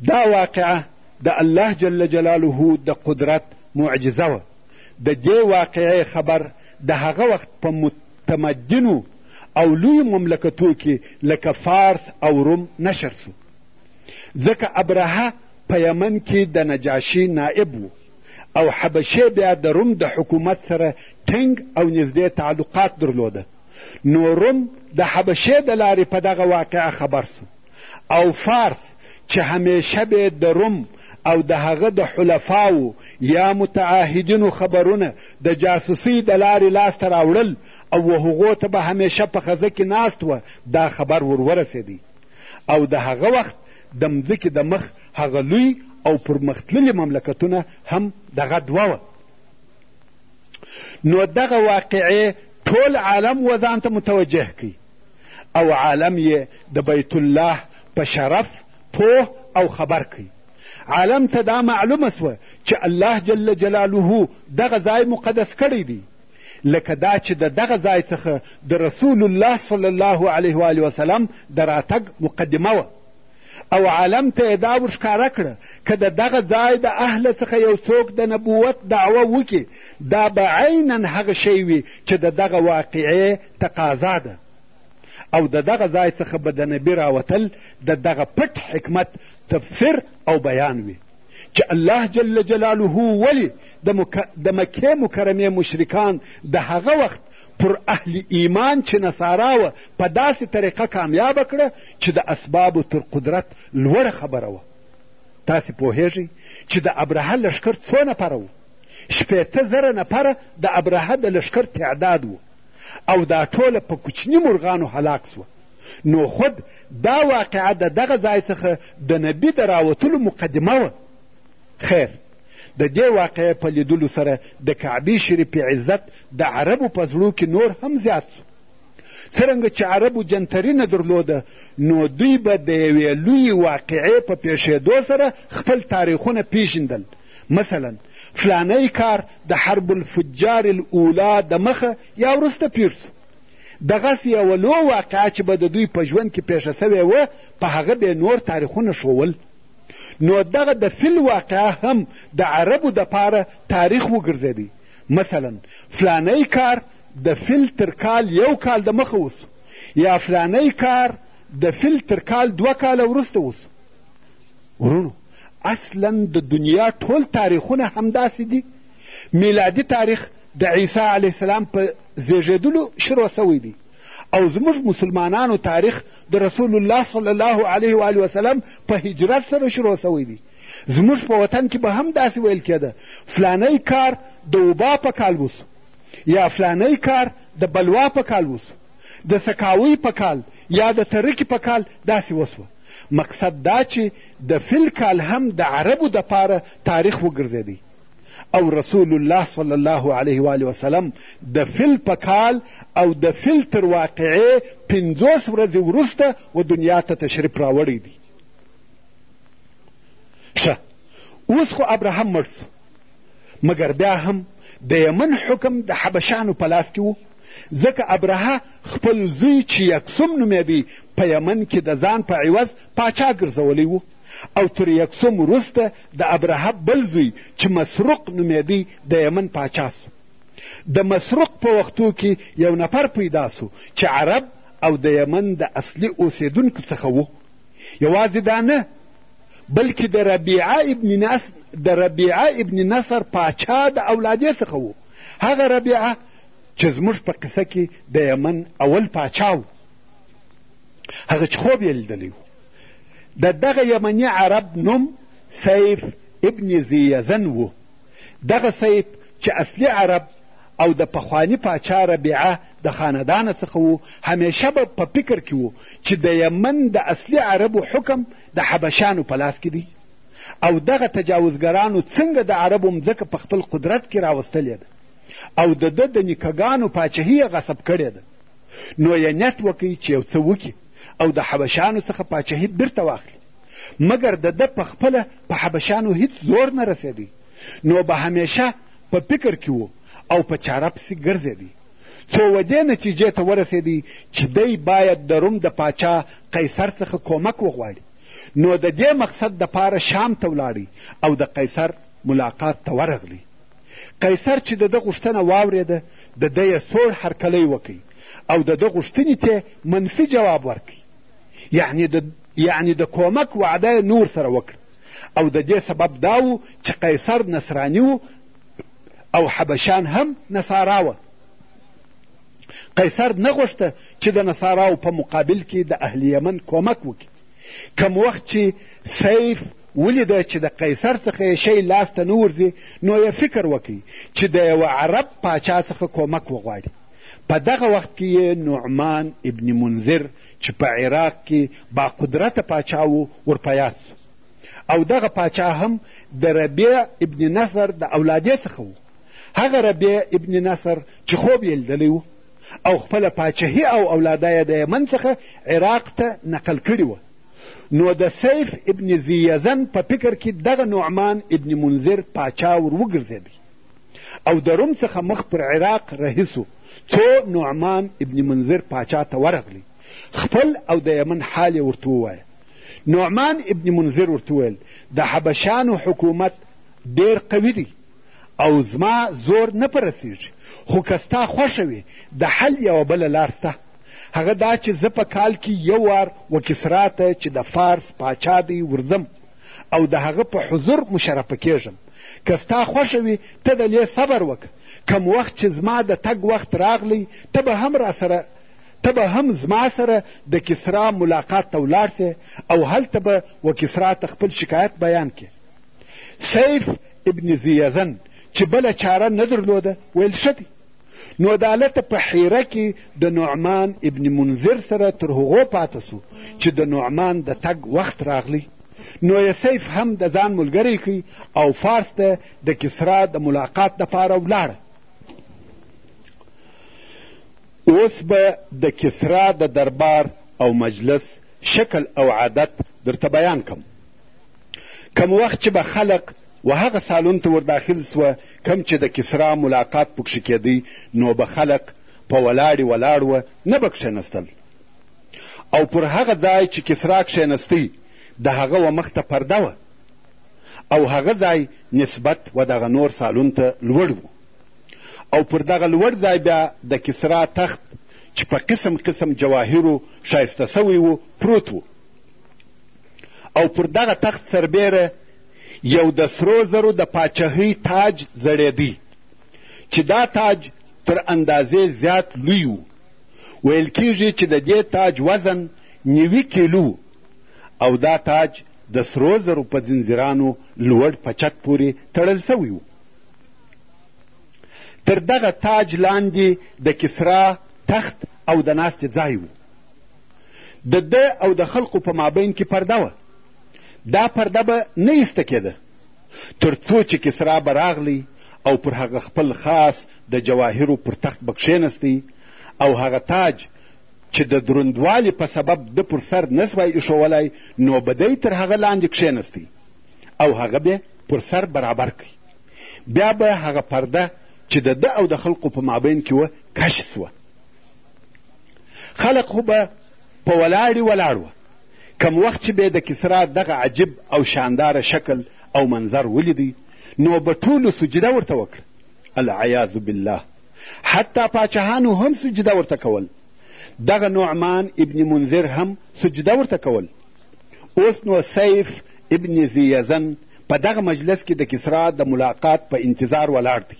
دا واقعه د الله جل جلاله د قدرت معجزه وه د دې واقعې خبر د هغه وخت په متمدنو او لوی مملکتو کې لکه فارس او روم نشر سو ځکه ابرهه په یمن کې د نجاشي نائب و او حبشې بیا د روم د حکومت سره ټینګ او نږدې تعلقات درلوده نو روم د حبشې د لارې په دغه واقعه خبر سو او فارس چې همېشه به د روم او د هغه د حلفاوو یا متعاهدینو خبرونه د جاسوسۍ د لارې لاسته راوړل او و هغو ته به همېشه په خزه کې ناست و دا خبر ور ورسېدی او د هغه وخت د مځکې د مخ هغه لوی او پرمختللي مملکتونه هم دغه دوه وه نو دغه واقعې ټول عالم و ځان ته متوجه کړي او عالم یې د بیت الله په شرف پوه او خبر کړي عالم ته دا معلومه سوه چې الله جل جلاله دغه ځای مقدس کړی دی لکه دا چې د دغه ځای څخه د رسول الله صلی الله علیه و وسلم د راتګ مقدمه وه او عالم ته یې دا ورښکاره کړه که د دغه ځای د اهله څخه یو څوک د نبوت دعوه وکړي دا به عینا هغه شی وي چې د دغه واقعې تقاضا ده او د دغه ځای څخه به د نبي راوتل د دغه پټ حکمت تفسیر او بیان وي چې الله جل جلاله ولې د مکې مکرمې مشرکان د هغه وخت پر اهل ایمان چې نصارا وه په داسې طریقه کامیابه کړه چې د اسبابو تر قدرت لوړه خبره وه تاسې پوهیږئ چې د ابرهه لښکر څو نفره و شپېته زره نفره د ابرهه د لښکر تعداد و او دا ټوله په کوچني مرغانو هلاک سوه نو خود دا واقعه د دغه ځای څخه د نبي د راوتلو مقدمه وه خیر د دې واقعې په لیدلو سره د کعبې شریفې عزت د عربو په زړو کې نور هم زیات سو څرنګه چې عربو جنتري نه درلوده نو دوی به د یوې لویې واقعې په پېښېدو سره خپل تاریخونه پیژندل مثلا فلانی کار د حرب الفجار الاولا د مخه یا وروسته پېښ سو دغسې یوه لو واقعه چې به د دوی په ژوند کې پېښه سوې وه په هغه به نور تاریخونه ښوول نو دغه د فیل واقعه هم د عربو دپاره تاریخ وګرځېدی مثلا فلانی کار د فیل تر کال یو کال د مخه وسو یا فلانی کار د فیل تر کال دوه کاله وروسته وسو ورونو اصلا د دنیا ټول تاریخونه همداسې دي میلادي تاریخ د عیسی علیه السلام په زیږېدلو شروع سوی دی او زموږ مسلمانانو تاریخ د رسول الله صلی الله علیه و علیه وسلم په هجرت سره شروع سوی دی زموږ په وطن کې به هم داسې ویل کېده فلانی کار د وبا په کال وسو یا فلانی کار د بلوا په کال وسو د سکاوۍ په کال یا د ترکې په کال داسې وسوه مقصد دا چې د فل کال هم د عربو د پاره تاریخ وګرځېدی او رسول الله صلی الله علیه و آله وسلم د فل په کال او د فل تر واقعې پنځوس ورځې وروسته و دنیا ته تشریف راوړی دی ښه اوس خو ابراهم مړ سو مګر بیا هم د یمن حکم د حبشانو په لاس کې و ځکه ابرهه خپل زوی چې یکسوم نومېدی په یمن کې د ځان په عوض پاچا ګرځولی و او تر یکسوم وروسته د ابرهه بل زوی چې مسروق نومېدی د یمن پاچا سو د مسروق په وختو کې یو نفر پیدا سو چې عرب او د یمن د اصلي اوسېدونکو څخه و یوازې دا نه بلکې د ربیعه ابن نصر د ربیعه ابن نصر پاچا د اولادې څخه و هغه ربیعه چې زموږ په قصه کې د یمن اول پاچا و هغه چې خوب یې لیدلی و د دغه یمني عرب نوم سیف ابن زیزن و دغه سیف چې اصلي عرب او د پخواني پاچا ربیعه د خاندانه څخه وو همیشه به په فکر کې وو چې د یمن د اصلي عربو حکم د حبشانو په لاس کې دی او دغه تجاوزګرانو څنګه د عربو مځکه په خپل قدرت کې راوستلې ده او د ده د نیکهګانو پاچهي یې غصب کړې ده نو یې نیت وکړي چې یو څه وکړي او د حبشانو څخه پاچهي بیرته واخلي مګر د ده په خپله په حبشانو هیڅ زور نه رسېدی نو به همیشه په فکر کې و او په چاره پسې ګرځېدی څو و دې نتیجې ته ورسېدی چې دی باید د روم د پاچا قیصر څخه کومک وغواړي نو د دې مقصد دپاره شام ته ولاړی او د قیصر ملاقات ته ورغلی قیصر چې د ده غوښتنه واورېده د ده یې سوړ هرکلی وکړي او د ده غوښتنې ته منفي جواب ورکړي یعنې د یعنې د کومک وعده یې نور سره وکړه او د دې سبب دا و چې قیصر نصراني و او حبشان هم نصارا وه قیصر نه غوښته چې د نصاراو په مقابل کې د اهل یمن کومک وکړي کم وخت چې سیف ولیده چې د قیصر څخه یې شی لاس ته نه ورځي نو یې فکر وکړي چې د یوه عرب پاچا څخه کومک وغواړي په دغه وخت کې یې نعمان ابن منذر چې په عراق کې با قدرته پاچا و ورپه یاد او دغه پاچا هم د ربیع ابن نصر د اولادې څخه و هغه ربیع ابن نصر چې خوب یې لیدلی و او خپله پاچهي او اولاده یې د یمن څخه عراق ته نقل کړي وه نو د سیف ابن زیزن په فکر کې دغه نعمان ابن منذر پاچا ور وګرځېدی او د روم څخه مخ پر عراق رهي سو څو نعمان ابن منذر پاچا ته ورغلی خپل او د یمن حال یې ورته ووایه نعمان ابن منذر ورته وویل د حبشانو حکومت ډېر قوي دی او زما زور نه پرسیږي خو که ستا خوښه وي د حل یوه بله لار سته هغه دا چې زه په کال کې یو وار وکسرا ته چې د فارس پاچا دی ورځم او د هغه په حضور مشرفه کېږم که ستا خوښه وي ته د لې صبر وکړه کم وخت چې زما د تګ وخت راغلی ته به هم راسره ته به هم زما سره د کسرا ملاقات ته ولاړ او هلته به و کسرا ته خپل شکایت بیان کې سیف ابن زیزن چې بله چاره نه درلوده ویل ښه دی نو دالته په حیره کې د نعمان ابن منذر سره تر هغو پاته سو چې د نعمان د تګ وخت راغلی نو یې سیف هم د ځان ملګری کوي او فارس ته د کسرا د ملاقات دپاره ولاړه اوس به د کسرا د دربار او مجلس شکل او عادت درته بیان کم کم وخت چې به خلق و هغه سالون ته ورداخل سوه کوم چې د کسرا ملاقات پکښې کېدی نو به خلق په ولاړې ولاړ وه نه به کښېنستل او پر هغه ځای چې کسرا کښېنستی د هغه و مخ ته پرده وه او هغه ځای نسبت و دغه نور سالون ته لوړ و او پر دغه لوړ ځای بیا د کسرا تخت چې په قسم قسم جواهرو ښایسته سوی و پروت و او پر دغه تخت سربیره یو د سرو زرو د پاچهۍ تاج ځړېدی چې دا تاج تر اندازې زیات لوی و ویل کیږي چې د دې تاج وزن نیوي کیلو او دا تاج د سرو زرو په زنځیرانو لوړ په چت پورې تړل سوی و تر دغه تاج لاندې د کسرا تخت او د ناستې ځای و د ده او د خلقو په مابین کې پرده وه دا پرده به نه ایسته کېده تر څو چې کسرا به راغلی او پر هغه خپل خاص د جواهرو پر تخت به کښېنستی او هغه تاج چې د دروندوالي په سبب د پر سر نه سوای ایښوولی نو به دی تر هغه لاندې کښېنستی او هغه به پر سر برابر کړي بیا به هغه پرده چې د ده او د خلقو په مابین کې وه کش سوه خلق خو به په ولاړې ولاړ وه کم وخت چې به د کسرا دغه عجیب او شانداره شکل او منظر ولیدی نو به ټولو سجده ورته وکړه العیاذ بالله حتی پاچهانو هم سجده ورته کول دغه نعمان ابن منذر هم سجده ورته کول اوس نو سیف ابن زیزن په دغه مجلس کې د کسرا د ملاقات په انتظار ولاړ دی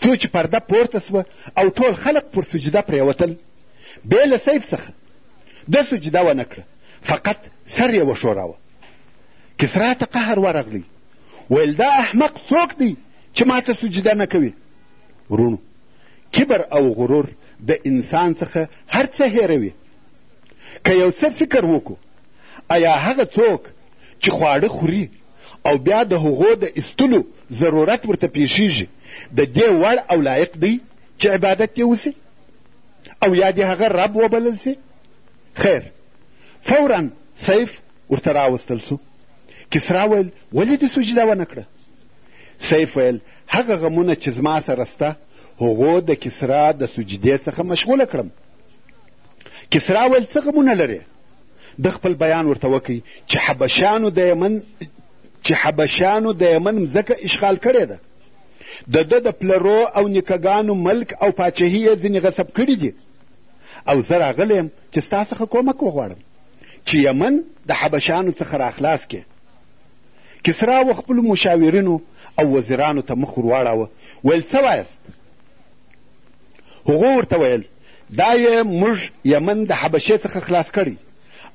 څو چې پرده پورته سوه او ټول خلق پر سجده پرېوتل بې له سید څخه ده سجده ونه کړه فقط سر یې وښوراوه کسرا ته قهر ورغلی ویل دا احمق څوک دی چې ماته سجده نه کوي وروڼو کبر او غرور د انسان څخه هر څه هېروي که یو څه فکر وکړو ایا هغه څوک چې خواړه خوري او بیا د هغو د ایستلو ضرورت ورته پېښېږي د دې وړ او لایق دی چې عبادت یې وسي او یا دې هغه رب وبلل سي خیر فورا سیف ورته راوستل سو کسرا ویل ولې دې سجده ونه کړه سیف ویل هغه غمونه چې زما سره سته هغو د کسرا د سجدې څخه مشغوله کړم کسرا ویل څه غمونه لرې ده خپل بیان ورته وکړئ چې حبشیانو د یمن چې حبشیانو د یمن مځکه اشغال کړې ده د ده د پلرو او نیکګانو ملک او پاچهي یې ځینې غصب کړي دي او زه راغلی یم چې ستا څخه کومک وغواړم چې یمن د حبشیانو څخه راخلاص کړې کسرا و خپلو مشاورینو او وزیرانو ته مخ ورواړاوه ویل څه وایست هغو ورته ویل دا یې موږ یمن د حبشې څخه خلاص کړی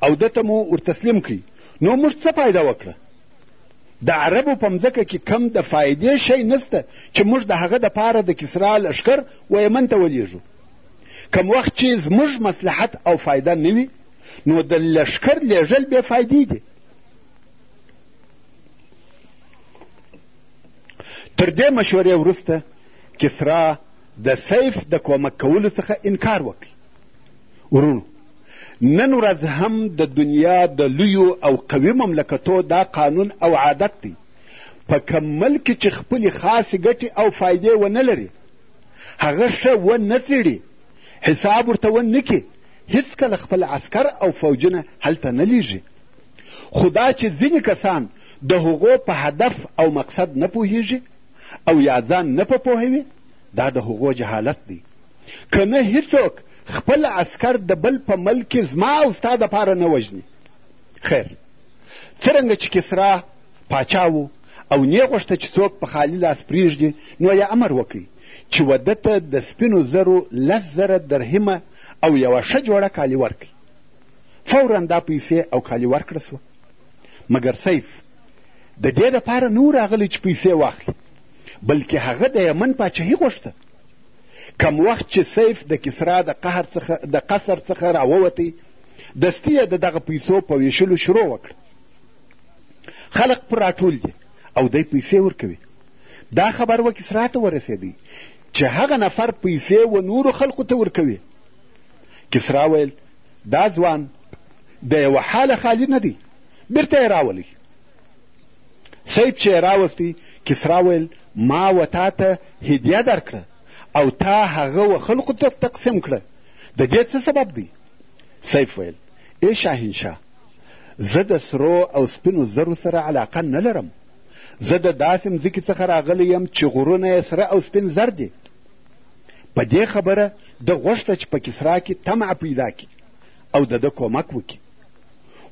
او ده ته مو ورتسلیم کړي نو موږ څه فایده وکړه د عربو په مځکه کې کم د فایدې شی نسته چې موږ د هغه دپاره د کسرا لښکر و یمن ته ولیږو کم وخت چې زموږ مصلحت او فایده نه وي نو د لښکر لیږل بې فایدې دي تر دې مشورې وروسته کسرا د سیف د کومک کولو څخه انکار وکړي ورونو نن ورځ هم د دنیا د لویو او قوي مملکتو دا قانون او عادت دی په کم ملک کې چې خپلې خاصې ګټې او فایدې ونه لري هغه ښه ونه څېړي حساب ورته ونه کړي هیڅکله خپل عسکر او فوجونه هلته نه لیږي خو دا چې ځینې کسان د هغو په هدف او مقصد نه پوهیږي او یا ځان نه په پوهوي دا د هغو جهالت دی که نه هیڅوک خپل عسکر د بل په ملک کې زما او ستا دپاره نه وژني خیر څرنګه چې کسرا پاچا و او نه غوښته چې څوک په خالي لاس پرېږدي نو یې امر وکړي چې وده ته د سپینو زرو لس زره درهمه او یوه ښه جوړه کالي ورکړي فورا دا پیسې او کالي ورکړه سوه مګر سیف د دې دپاره نه راغلی چې پیسې واخلي بلکې هغه د یمن پاچهي غوښته کم وخت چې سیف د کسرا د قهر څخه د قصر څخه راووتی دستي یې د دغه پیسو په ویشلو شروع وکړه خلق پر راټول دي او دی پیسې ورکوي دا خبر و کسرا ته ورسېدی چې هغه نفر پیسې و نورو خلقو ته ورکوي کسرا ویل دا ځوان د یوه حاله خالي نه دی بیرته یې راولئ سیب چې یې راوستی کسرا ویل ما و تا ته هدیه درکړه او تا هغه و خلقو ته تقسیم کړه د دې څه سبب دی سیف ویل ای شاهینشاه زه د سرو او سپینو زرو سره علاقه نه لرم زه د داسې مځکې څخه راغلی یم چې غرونه یې سره او سپین زر دي په دې خبره ده غوښته چې په کسرا کې طمع پیدا کړي او د ده کمک وکړي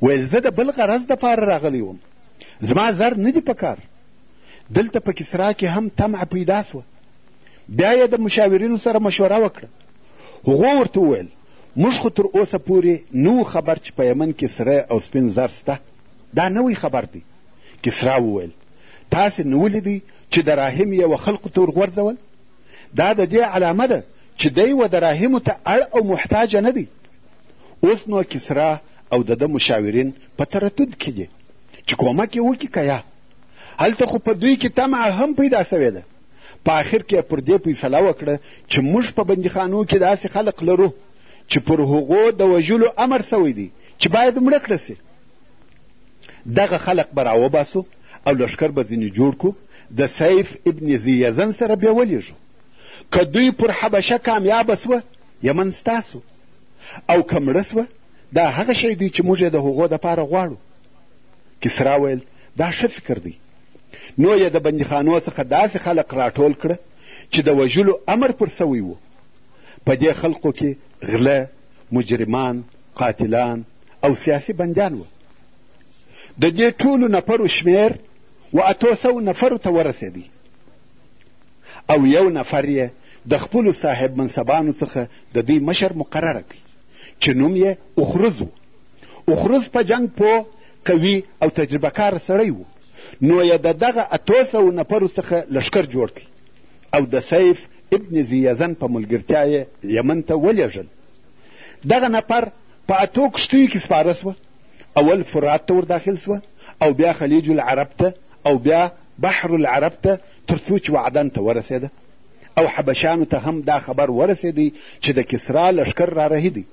ویل زه د بل غرض دپاره راغلی وم زما زر نه دي پکار دلته په کسرا کې هم طمع پیدا سوه بیا یې د مشاورینو سره مشوره وکړه هغو ورته وویل موږ خو تر اوسه پورې نو خبر چې په یمن کې سره او سپین زر سته دا نوی خبر دی کسرا وویل تاسې نو ولیدئ چې دراهم یې و خلقو ته ورغورځول دا د دې علامه ده چې دی و دراهمو ته اړ او محتاج نه دی اوس نو کسرا او د ده مشاورین په تردد کې دي چې کومک یې وکړي که یا هلته خو په دوی کې طمع هم پیدا سوې ده په آخر کې پر دې فیصله وکړه چې موږ په بندیخانو کې داسې خلق لرو چې پر هغو د وژلو امر سوی دی چې باید مړه کړه سي دغه خلق به راوباسو او لښکر به ځینې جوړ کړو د سیف ابن ذي یزن سره بیا ولیږو که دوی پر حبشه کامیابه سوه یمن ستاسو او که مړه سوه دا هغه شی دی چې موږ یې د هغو دپاره غواړو کسرا ویل دا ښه فکر دی نو یې د بندیخانو څخه داسې خلق راټول کړه چې د وژلو امر پر سوی و په دې خلقو کې غله مجرمان قاتلان او سیاسي بندیان وه د دې ټولو نفرو شمېر و اتو سو نفرو ته ورسېدی او یو نفر یې د خپلو صاحب منصبانو څخه د دوی مشر مقرره کړي چې نوم یې اخرز و اخرز په جنګ پوه قوي او تجربه کار سړی و نو یې د دغه اتو سو نفرو څخه لښکر جوړ کړي او د سیف ابن زیزن په ملګرتیا یې یمن ته ولېږل دغه نفر په اتو کښتیو کې سپاره سوه اول فرات ته ورداخل سوه او بیا خلیج العرب ته او بیا بحر العرب ته تر څو چې وعدن ته ورسېده او حبشانو ته هم دا خبر ورسېدی چې د کسرا لشکر را رهي دی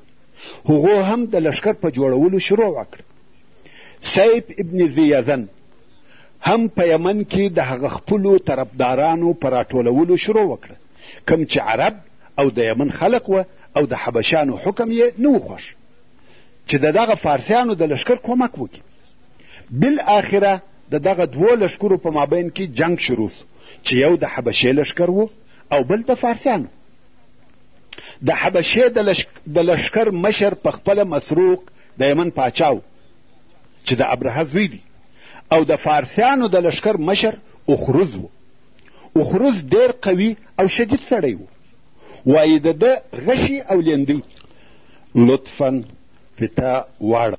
هغو هم د لشکر په جوړولو شروع وکړ سیف ابن زیزن هم په یمن کې د هغه خپلو طرفدارانو په راټولولو شروع وکړه کوم چې عرب او د یمن خلق وه او د حبشانو حکم یې نه و خوښ چې د دغه فارسیانو د لشکر کمک وکړي بالاخره د دغه دوو لشکرو په مابین کې جنگ شروع سو چې یو د حبشې لشکر و او بل د فارسیانو د حبشې د لشکر مشر په خپله مسروق د یمن پاچا و چې د ابرهه زوی دی او د فارسیانو د لشکر مشر اخروز و اخروز ډېر قوي او شدید سړی و وایي د ده غشي او لیندۍ لطفا فتا واړه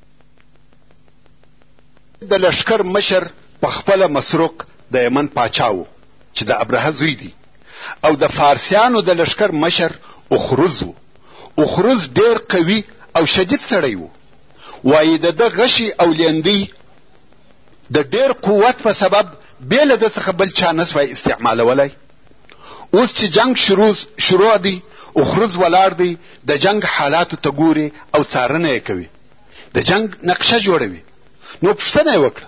د لشکر مشر په خپله مسروق د یمن پاچا و چې د ابرهه زوی دی او د فارسیانو د لشکر مشر اخروز و اخروز ډیر قوي او شدید سړی و وایي د ده غشي او لیندۍ د ډیر قوت په سبب بې له ده څخه بل چا نه سوای استعمالولی اوس چې جنګ شروع شروع دی او خرز ولاړ دی د جنګ حالاتو ته ګوري او څارنه یې کوي د جنګ نقشه جوړوي نو پوښتنه یې وکړه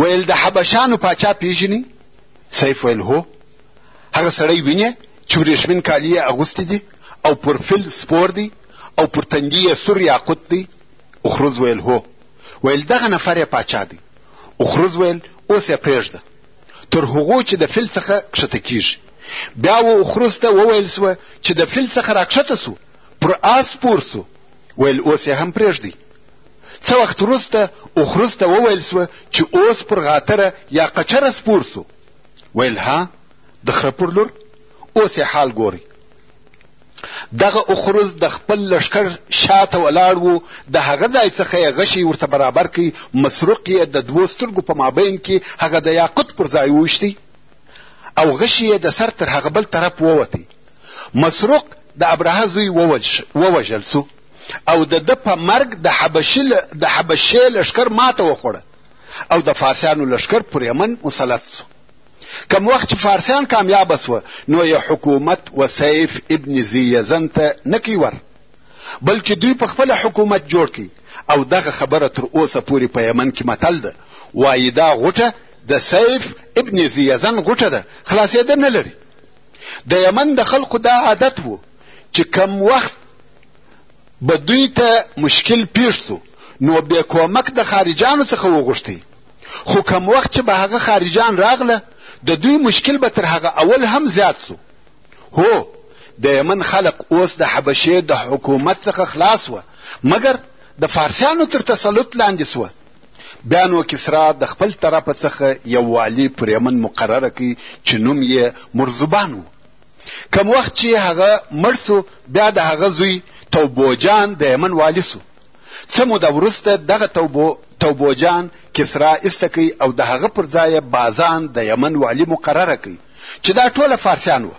ویل د حبشانو پاچا پیژني سیف ویل هو هغه سړی وینې چې وریښمین کالي یې اغوستي دي او پر فل سپور دی او پر تندي یې سور یاقوت دی اخرز ویل هو ویل دغه نفر یې پاچا دی اخرز ویل اوس یې پرېږده تر هغو چې د فیل څخه کښته کیږي بیا و اخروس ته وویل سوه چې د فیل څخه راکښته سو پر آس سپور سو ویل اوس یې هم پرېږدئ څه وخت وروسته اخروس ته وویل سوه چې اوس پر غاتره یا قچره سپور سو ویل ها د خره پر لور اوس یې حال ګورئ دغه اخرز د خپل لښکر شاته ولاړ وو د هغه ځای څخه یې غشی ورته برابر کړ مسروق یې د دوو سترګو په مابین کې هغه د یاقوت پر ځای وویشتی او غشی یې د سر تر هغه بل طرف ووتی مسروق د ابرهه زوی ووژل سو او د ده په مرګ د حبشي د حبشې لښکر ماته وخوړه او د فارسیانو لښکر پر یمن مسلط سو کم وخت چې فارسیان کامیاب سوه نو یې حکومت و سیف ابن زیزن ته نکی ور بلکې دوی په خپل حکومت جوړ کی او دغه خبره تر اوسه پورې په یمن کې متل ده وایي دا غوټه د سیف ابن زیزن غوټه ده خلاصېده نه لري د یمن د خلکو دا عادت وو چې کم وخت به دوی ته مشکل پیښ سو نو بې کومک د خارجانو څخه وغوښتی خو کم وخت چې به هغه خارجان راغله د دوی مشکل به تر هغه اول هم زیات سو هو د یمن خلق اوس د حبشې د حکومت څخه خلاص وه مګر د فارسیانو تر تسلط لاندې سوه بیا نو کسرا د خپل طرفه څخه یو والی پر یمن مقرره کړي چې نوم یې مرزبان و کم وخت چې هغه مړ سو بیا د هغه زوی توبوجان د یمن والی سو څه موده وروسته دغه توبو توبو جان کسرا ایسته کوي او د هغه پر ځای بازان د یمن والي مقرره کوي چې دا ټوله فارسیان وه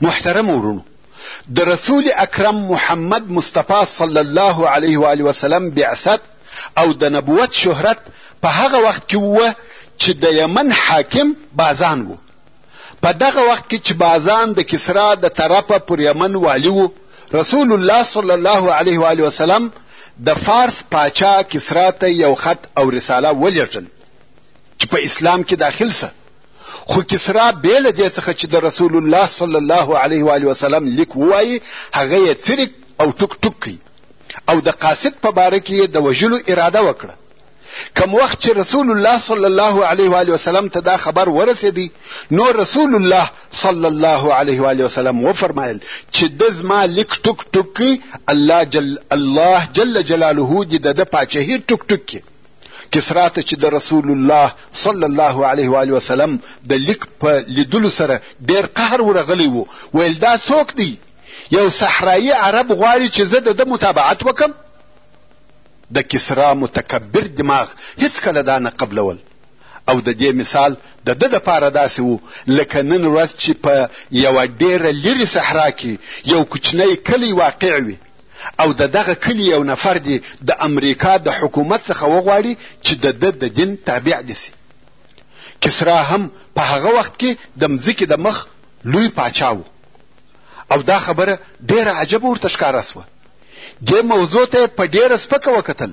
محترم ورونو د رسول اکرم محمد مصطفی صلی الله علیه و آله وسلم بعثت او د نبوت شهرت په هغه وخت کې وه چې د یمن حاکم بازان وو په دغه وخت کې چې بازان د کسرا د طرفه پر یمن والي و رسول الله صلی الله علیه و آله وسلم د فارس پاچا کسرا ته یو خط او رساله ولېږل چې په اسلام کې داخل سه خو کسرا بې له دې څخه چې د رسول الله صلی الله علیه و آله وسلم لیک ووایي هغه یې څرک او ټوک ټوک کوي او د قاصد په باره کې یې د وژلو اراده وکړه کم وخت چې رسول الله صلی الله علیه و علیه وسلم ته دا خبر ورسېدی نو رسول الله صلی الله علیه و علیه وسلم وفرمایل چې د زما لیک ټوک ټوک کی الله جل الله جل جلاله دې د د پاچهي ټوک ټوک کی کسرا ته چې د رسول الله صلی الله علیه و علیه وسلم د لیک په لیدلو سره ډیر قهر ورغلی وو ویل دا څوک دی یو صحرایی عرب غواړي چې زه د ده متابعت وکم د کسرا متکبر دماغ هیڅکله دا نه قبلول او د دې مثال د ده دپاره داسې و لکه نن ورځ چې په یوه ډېره لرې صحرا کې یو کوچنی کلی واقع وي او د دغه کلي یو نفر دې د امریکا د حکومت څخه وغواړي چې د ده د دین تابع دي سي کسرا هم په هغه وخت کې د مځکې د مخ لوی پاچا و او دا خبره ډېره عجبه ورته ښکاره سوه دې موضوع ته په ډېره سپکه وکتل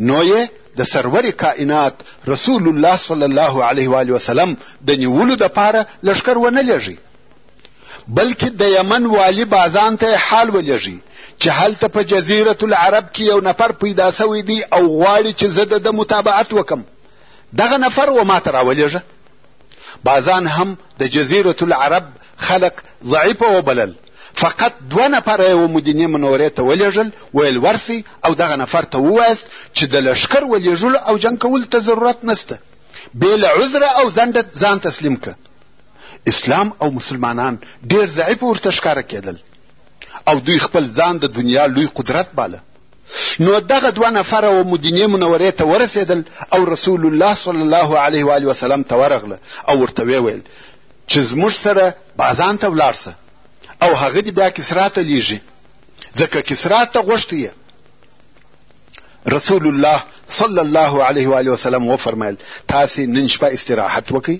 نو یې د سرور کائنات رسول الله صلی الله علیه و آله وسلم د نیولو دپاره لښکر ونه لېږي بلکې د یمن والي بازان ته حال ولېږي چې هلته په جزیره العرب کې یو نفر پیدا سوی دی او غواړي چې زه د ده متابعت وکم دغه نفر و ماته راولېږه بازان هم د جزیرة العرب خلق ضعیفه وبلل فقط دوه نفره یې و مدینې منورې ته ولېږل ویل ورسئ او دغه نفر ته ووایاست چې د لښکر ولېږلو او جنګ کولو ته ضرورت نسته بې له عذره او ځنډه ځان تسلیم که اسلام او مسلمانان ډېر ضعیف ورته ښکاره کېدل او دوی خپل ځان د دنیا لوی قدرت باله نو دغه دوه نفره و مدینې منورې ته ورسېدل او رسول الله صلی الله علیه و وسلم ته ورغله او ورته ویې ویل چې زموږ سره بازان ته ولاړ سه او هغه دې بیا کسرا ته لیږي ځکه کسرا ته غوښتی یې رسول الله صلی الله علیه و وسلم وفرمایل تاسې نن شپه استراحت وکړئ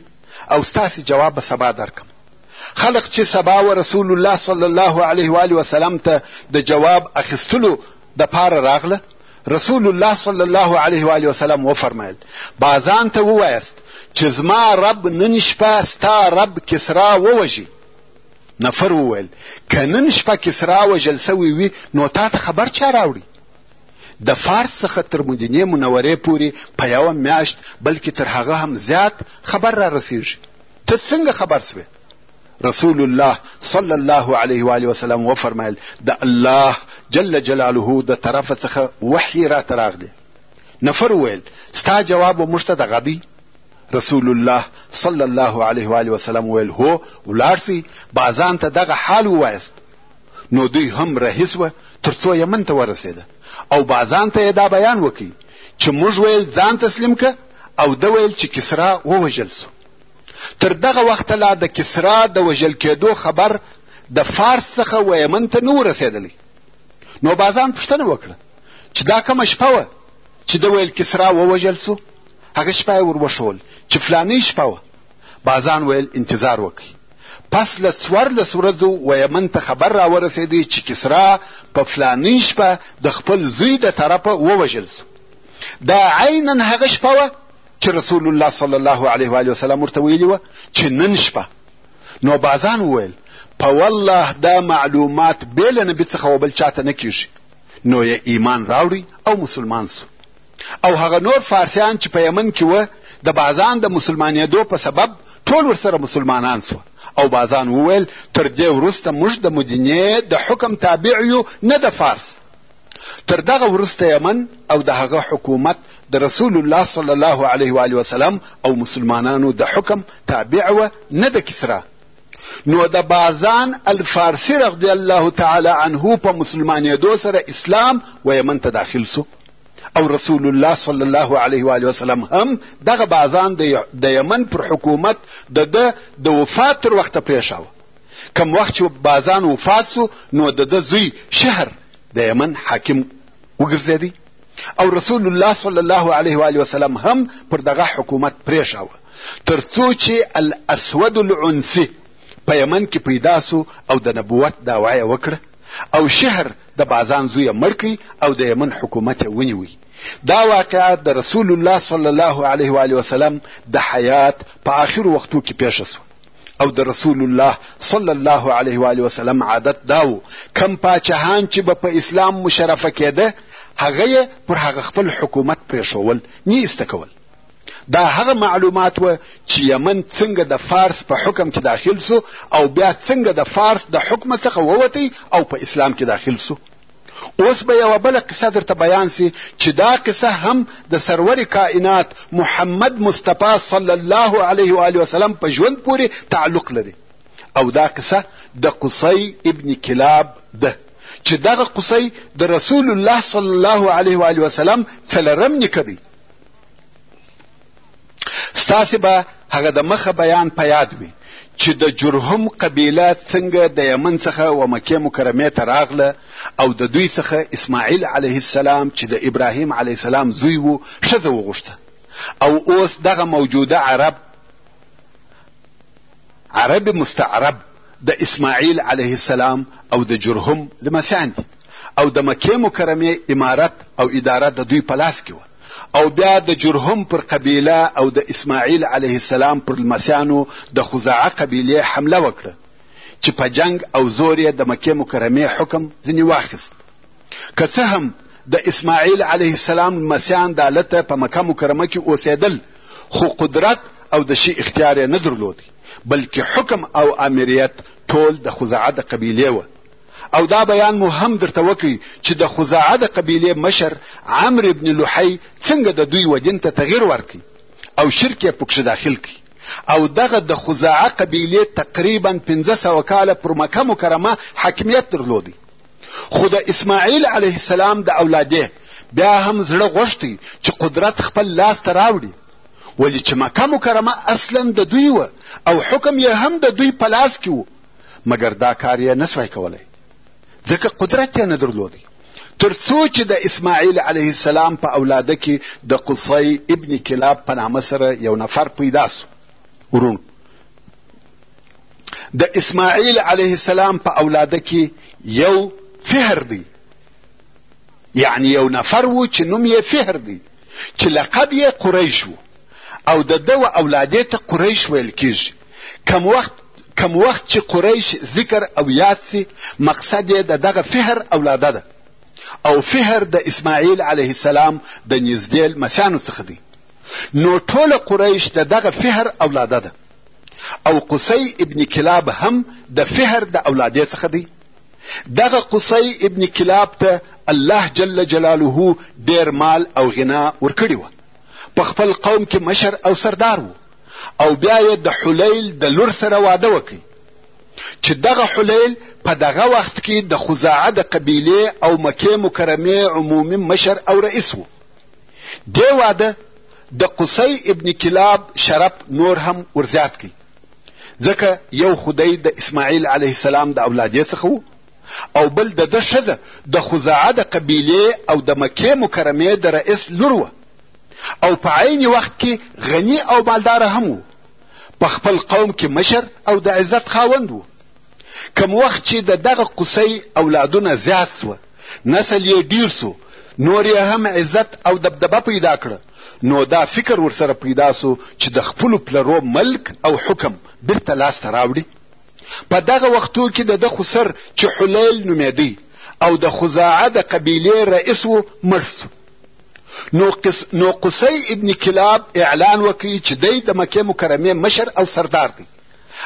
او ستاسې جواب به سبا درکم خلق چې سبا و رسول الله صلی الله علیه و آله وسلم ته د جواب اخیستلو د پاره راغله رسول الله صلی الله علیه و آله وسلم وفرمایل بازان ته ووایست چې زما رب نن شپه ستا رب کسرا ووژي نفر وویل که نن شپه کسرا وژل سوی وي نو تا ته خبر چا راوړي د فارس څخه تر مدینې منورې پورې په یوه میاشت بلکې تر هغه هم زیات خبر را رسیږي ته څنګه خبر سوې رسول الله صلی الله علیه و آله وسلم وفرمایل د الله جل جلاله د طرف څخه وحی را تراغلی نفر ویل ستا جواب و مشته د غدی رسول الله صلی الله علیه و آله وسلم ویل هو ولارسی بازان ته دغه حال وایست نو دوی هم رهیس و ترڅو یمن ته ورسېده او بازان ته دا بیان وکړي چې موږ ویل ځان تسلیم که او ده ویل چې کسرا ووژل سو تر دغه وخته لا د کسرا د وژل کېدو خبر د فارس څخه ویمن ته نه ورسېدلی نو بازان پوښتنه وکړه چې دا کومه شپه وه چې د ویل کسرا ووژل سو هغه شپه یې وروښول چې فلانۍ شپه وه بازان ویل انتظار وکړئ پس له څوارلس ورځو ویمن ته خبر راورسېدی چې کسرا په فلانۍ شپه د خپل زوی د طرفه ووژل سو دا عینا هغه شپه وه چې رسول الله صلی الله علیه و علیه وسلم ورته ویلي وه چې نن شپه نو بازان وویل په والله دا معلومات بې له نبي څخه و بل چاته نه کیږي نو یې ایمان راوړي او مسلمان سو او هغه نور فارسیان چې په یمن کې وه د بازان د مسلمانېدو په سبب ټول ورسره مسلمانان سوه او بازان وویل تر دې وروسته موږ د مدینې د حکم تابع یو نه د فارس تر دغه وروسته یمن او د هغه حکومت د رسول الله صلی الله علیه و وسلم او مسلمانانو د حکم تابع و نه د کسرا نو د بازان الفارسی رضی الله تعالی عنه په مسلمانېدو سره اسلام و یمن ته داخل سو او رسول الله صلی الله علیه و وسلم هم دغه بازان د یمن پر حکومت د ده د وفات تر وخته پرېښاوه کم وخت چې بازان وفات سو نو د ده زوی شهر د یمن حاکم وګرځېدی او رسول الله صلی الله علیه و وسلم هم پر دغه حکومت پرېښاوه تر څو چې الاسود العنسی په یمن کې پیدا سو او د نبوت دعوا یې وکړه او شهر د بازان زوی مړ او د یمن حکومت یې ونیوی دا واقعات د رسول الله صلی الله علیه و وسلم د حیات په آخر وختو کې پیښه سوه او د رسول الله صلی الله علیه و آله وسلم عادت دا و کم پاچهان چې به په اسلام مشرفه کېده هغه یې پر هغه خپل حکومت پرېښول نه ایسته کول دا هغه معلومات و چې یمن څنګه د فارس په حکم کې داخل سو او بیا څنګه د فارس د حکم څخه ووتی او په اسلام کې داخل سو اوس به یوه بله قصه درته بیان سي چې دا قصه هم د سرور کائنات محمد مصطفی صلی الله علیه و آله وسلم په ژوند پورې تعلق لري او دا قصه د قصی ابن کلاب ده چې دغه قصی د رسول الله صلی الله علیه و آله وسلم څلرم نیکه دی ستاسې به هغه د مخه بیان په یاد وي چې د جرهم قبیله څنګه د یمن څخه و مکې مکرمې ته راغله او د دوی څخه اسماعیل علیه السلام چې د ابراهیم علیه السلام زوی و ښځه وغوښته او اوس دغه موجوده عرب عرب مستعرب د اسماعیل علیه السلام او د جرهم لمسیان دي او د مکې مکرمې امارت او اداره د دوی په لاس کې وه او بیا د جرهم پر قبیله او د اسماعیل علیه السلام پر لمسیانو د خزاعه قبیلې حمله وکړه چې په جنګ او زور یې د مکې مکرمې حکم ځینې واخیست که څه هم د اسماعیل علیه السلام لمسیان دا لته په مکه مکرمه کې اوسېدل خو قدرت او د شي اختیار یې نه درلود بلکې حکم او امریت ټول د خزاعه د قبیلې وه او دا بیان مو هم درته وکړي چې د خزاعه د قبیلې مشر عمر ابن لحی څنګه د دوی و دین ته تغیر ورکړي او شرک یې پکښې داخل کړي او دغه د خزاعه قبیلې تقریبا پنځه سوه کاله پر مکه مکرمه حاکمیت درلودی خو د اسماعیل علیه السلام د اولادې بیا هم زړه غوښتی چې قدرت خپل لاس ته راوړي ولې چې مکه مکرمه اصلا د دوی وه او حکم یې هم د دوی په لاس کې و مګر دا کار یې نسوای کولی ځکه قدرت یې نه درلود تر څو چې د اسماعیل علیه السلام په اولاده کې د قصی ابن کلاب په نامه سره یو نفر پیدا سو ورونو د اسماعیل علیه السلام په اولاده کې یو فهر دی یعنی یو نفر و چې نوم یې فهر دی چې لقب یې قریش و او د ده و اولادې ته قریش ویل کیږي کم وخت کم وخت چې قریش ذکر او یاد سي مقصد یې د دغه فهر اولاده ده او فهر د اسماعیل علیه السلام د نږدې لمسیانو څخه دی نو ټوله قریش د دغه فهر اولاده ده او قصی ابن کلاب هم د فهر د اولادې څخه دی دغه قصی ابن کلاب ته الله جل جلاله ډیر مال او غنا ورکړي وه په خپل قوم کې مشر او سردار و او بیا یې د حلیل د لور سره واده وکړي چې دغه حلیل په دغه وخت کې د خزاعه د قبیلې او مکې مکرمې عمومي مشر او رئیس و دې واده د قصی ابن کلاب شرف نور هم ورزیات کړي ځکه یو خدای د اسماعیل علیه السلام د اولادې څخه و او بل د ده ښځه د خزاعه د قبیلې او د مکې مکرمې د رئیس لور وه او په عین وخت کې غني او مالدار هم وو په خپل قوم کې مشر او د عزت خاوند وو کم وخت چې د دغه قصی اولادونه زیات سوه نسل یې ډیر سو نور یې هم عزت او دبدبه پیدا کړه نو دا فکر ورسره پیدا سو چې د خپلو پلرو ملک او حکم بیرته لاسته راوړي په دغه وختو کې د ده خسر چې حلیل نومېدی او د خزاعه د قبیلې رئیس و مړ سو نو قس نو قصي ابن کلاب اعلان وکړي چې دی د مکې مکرمې مشر او سردار دی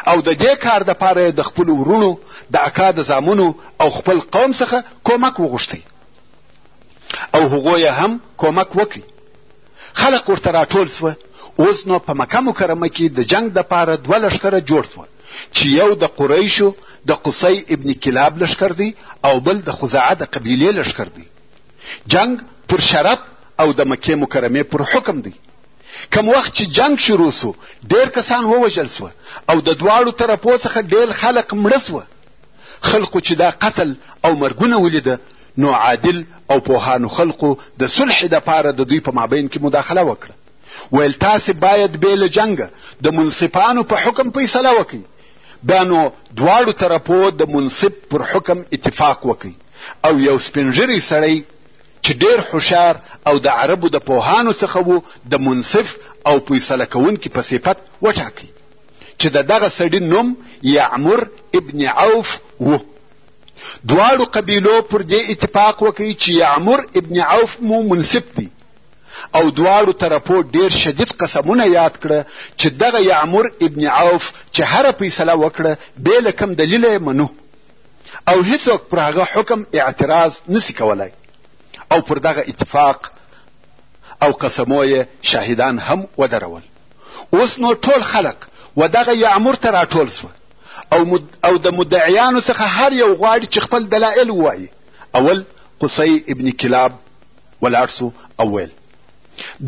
او د دې کار دپاره یې د خپلو وروڼو د اکا د زامنو او خپل قوم څخه کومک وغوښتی او هغو یې هم کومک وکړي خلق ورته راټول سوه اوس نو په مکه مکرمه کې د جنگ دپاره دوه لښکره جوړ سوه چې یو د قریشو د قصی ابن کلاب لښکر دی او بل د خزاعه د قبیلې لښکر دی جنګ پر شرف او د مکې مکرمې پر حکم دی کم وخت چې جنگ شروع سو ډېر کسان ووژل سوه او د دواړو طرفو څخه ډېر خلق مړه سوه خلقو چې دا قتل او مرګونه ولیده نو عادل او پوهانو خلقو د صلح دپاره د دوی په مابین کې مداخله وکړه ویل تاسې باید بې له جنګه د منصفانو په حکم فیصله وکړئ بیا نو دواړو طرفو د منصب پر حکم اتفاق وکړي او یو سپینږیری سړی چې ډیر هوښیار او د عربو د پوهانو څخه وو د منصف او فیصله کوونکي په صفت وټاکي چې د دغه سړي نوم یعمر ابن عوف و دواړو قبیلو پر دې اتفاق وکړي چې یعمر ابن عوف مو منصف دی او دواړو طرفو ډیر شدید قسمونه یاد کړه چې دغه یعمر ابن عوف چې هره فیصله وکړه بې له کوم دلیله یې منو او هیڅوک پر هغه حکم اعتراض نسی کولای او پر دغه اتفاق او قسمو یې شاهدان هم ودرول اوس نو ټول خلق و دغه یعمر ته راټول سوه او, مد... او د مدعیانو څخه هر یو غواړي چې خپل دلایل ووایي اول قصی ابن کلاب ولاړ سو او ویل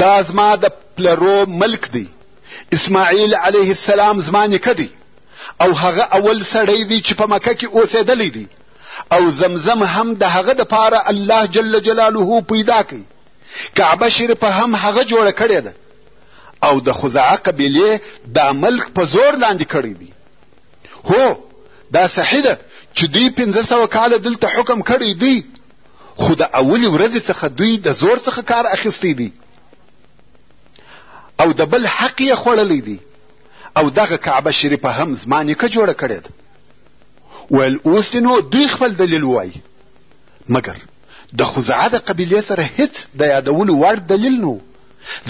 دا زما د پلرو ملک دی اسماعیل علیه السلام زما نیکه دی او هغه اول سړی دی چې په مکه کې اوسېدلی دی او زمزم هم د هغه د پاره الله جل جلاله پیدا کوي کعبه شریفه هم هغه جوړه کړې ده او د خزاعه قبیلې دا ملک په زور لاندې کړی دی هو دا صحیح ده چې دوی پنځه سوه کاله دلته حکم کړی دی خو د اولې ورځې څخه دوی د زور څخه کار اخیستی دی او د بل حق یې خوړلی دی او دغه کعبه شریفه هم زما نیکه جوړه کړې ده ویل اوس دې نو دوی خپل دلیل ووایي مګر د خزعه د قبیلې سره هیڅ د یادولو وړ دلیل نه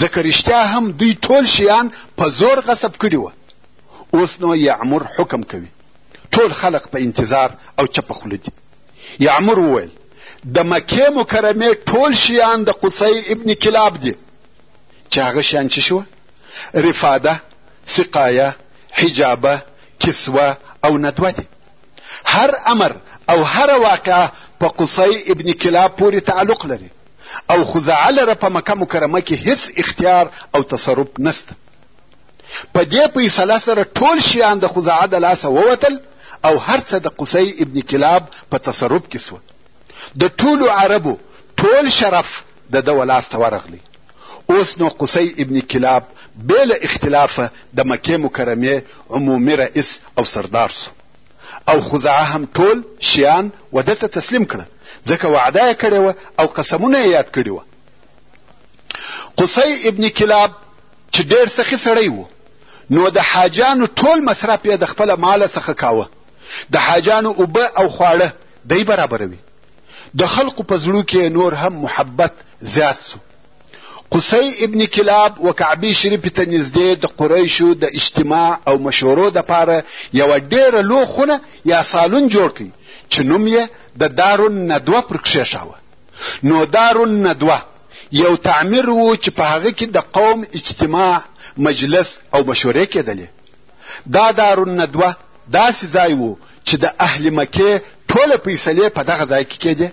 ځکه رښتیا هم دوی ټول شیان په زور غصب کړي وه اوس نو یعمر حکم کوي ټول خلق په انتظار او چپه خوله دي یعمر وویل د مکې مکرمې ټول شیان د قصی ابن کلاب دي چې هغه شیان چې شوه رفاده سقایه حجابه کسوه او ندوه دي هر امر او هر واقعه په قصی ابن کلاب پورې تعلق لري او خزاعه لره په مکه مکرمه کې هیڅ اختیار او تصرف نسته په دې فیصله سره ټول شیان د خزاعه د لاسه ووتل او هر څه د قصی ابن کلاب په تصرف کې سوه د ټولو عربو ټول شرف د ده ولاس ته ورغلی اوس نو قصی ابن کلاب بې له اختلافه د مکې مکرمې عمومي رئیس او سردار سو او خزاعه هم ټول شیان وده ته تسلیم کړه ځکه وعده یې کړې وه او قسمونه یې یاد کړي وه قصی ابن کلاب چې ډېر سخي سړی و نو د حاجانو ټول مصرف یې د خپله ماله څخه کاوه د حاجانو اوبه او خواړه دی برابروي د خلقو په زړو کې نور هم محبت زیات سو قصی ابن کلاب و کعبی شریف ته نږدې د قریشو د اجتماع او مشورو دپاره یوه ډېره لو خونه یا سالون جوړ کړي چې نوم یې د دارالندوه پر کښېښاوه نو دارالندوه یو تعمیر وو چې په هغه کې د قوم اجتماع مجلس او مشورې کېدلې دا دارالندوه داسې ځای وو چې د اهل مکې ټوله فیصلې په دغه ځای کې کېدې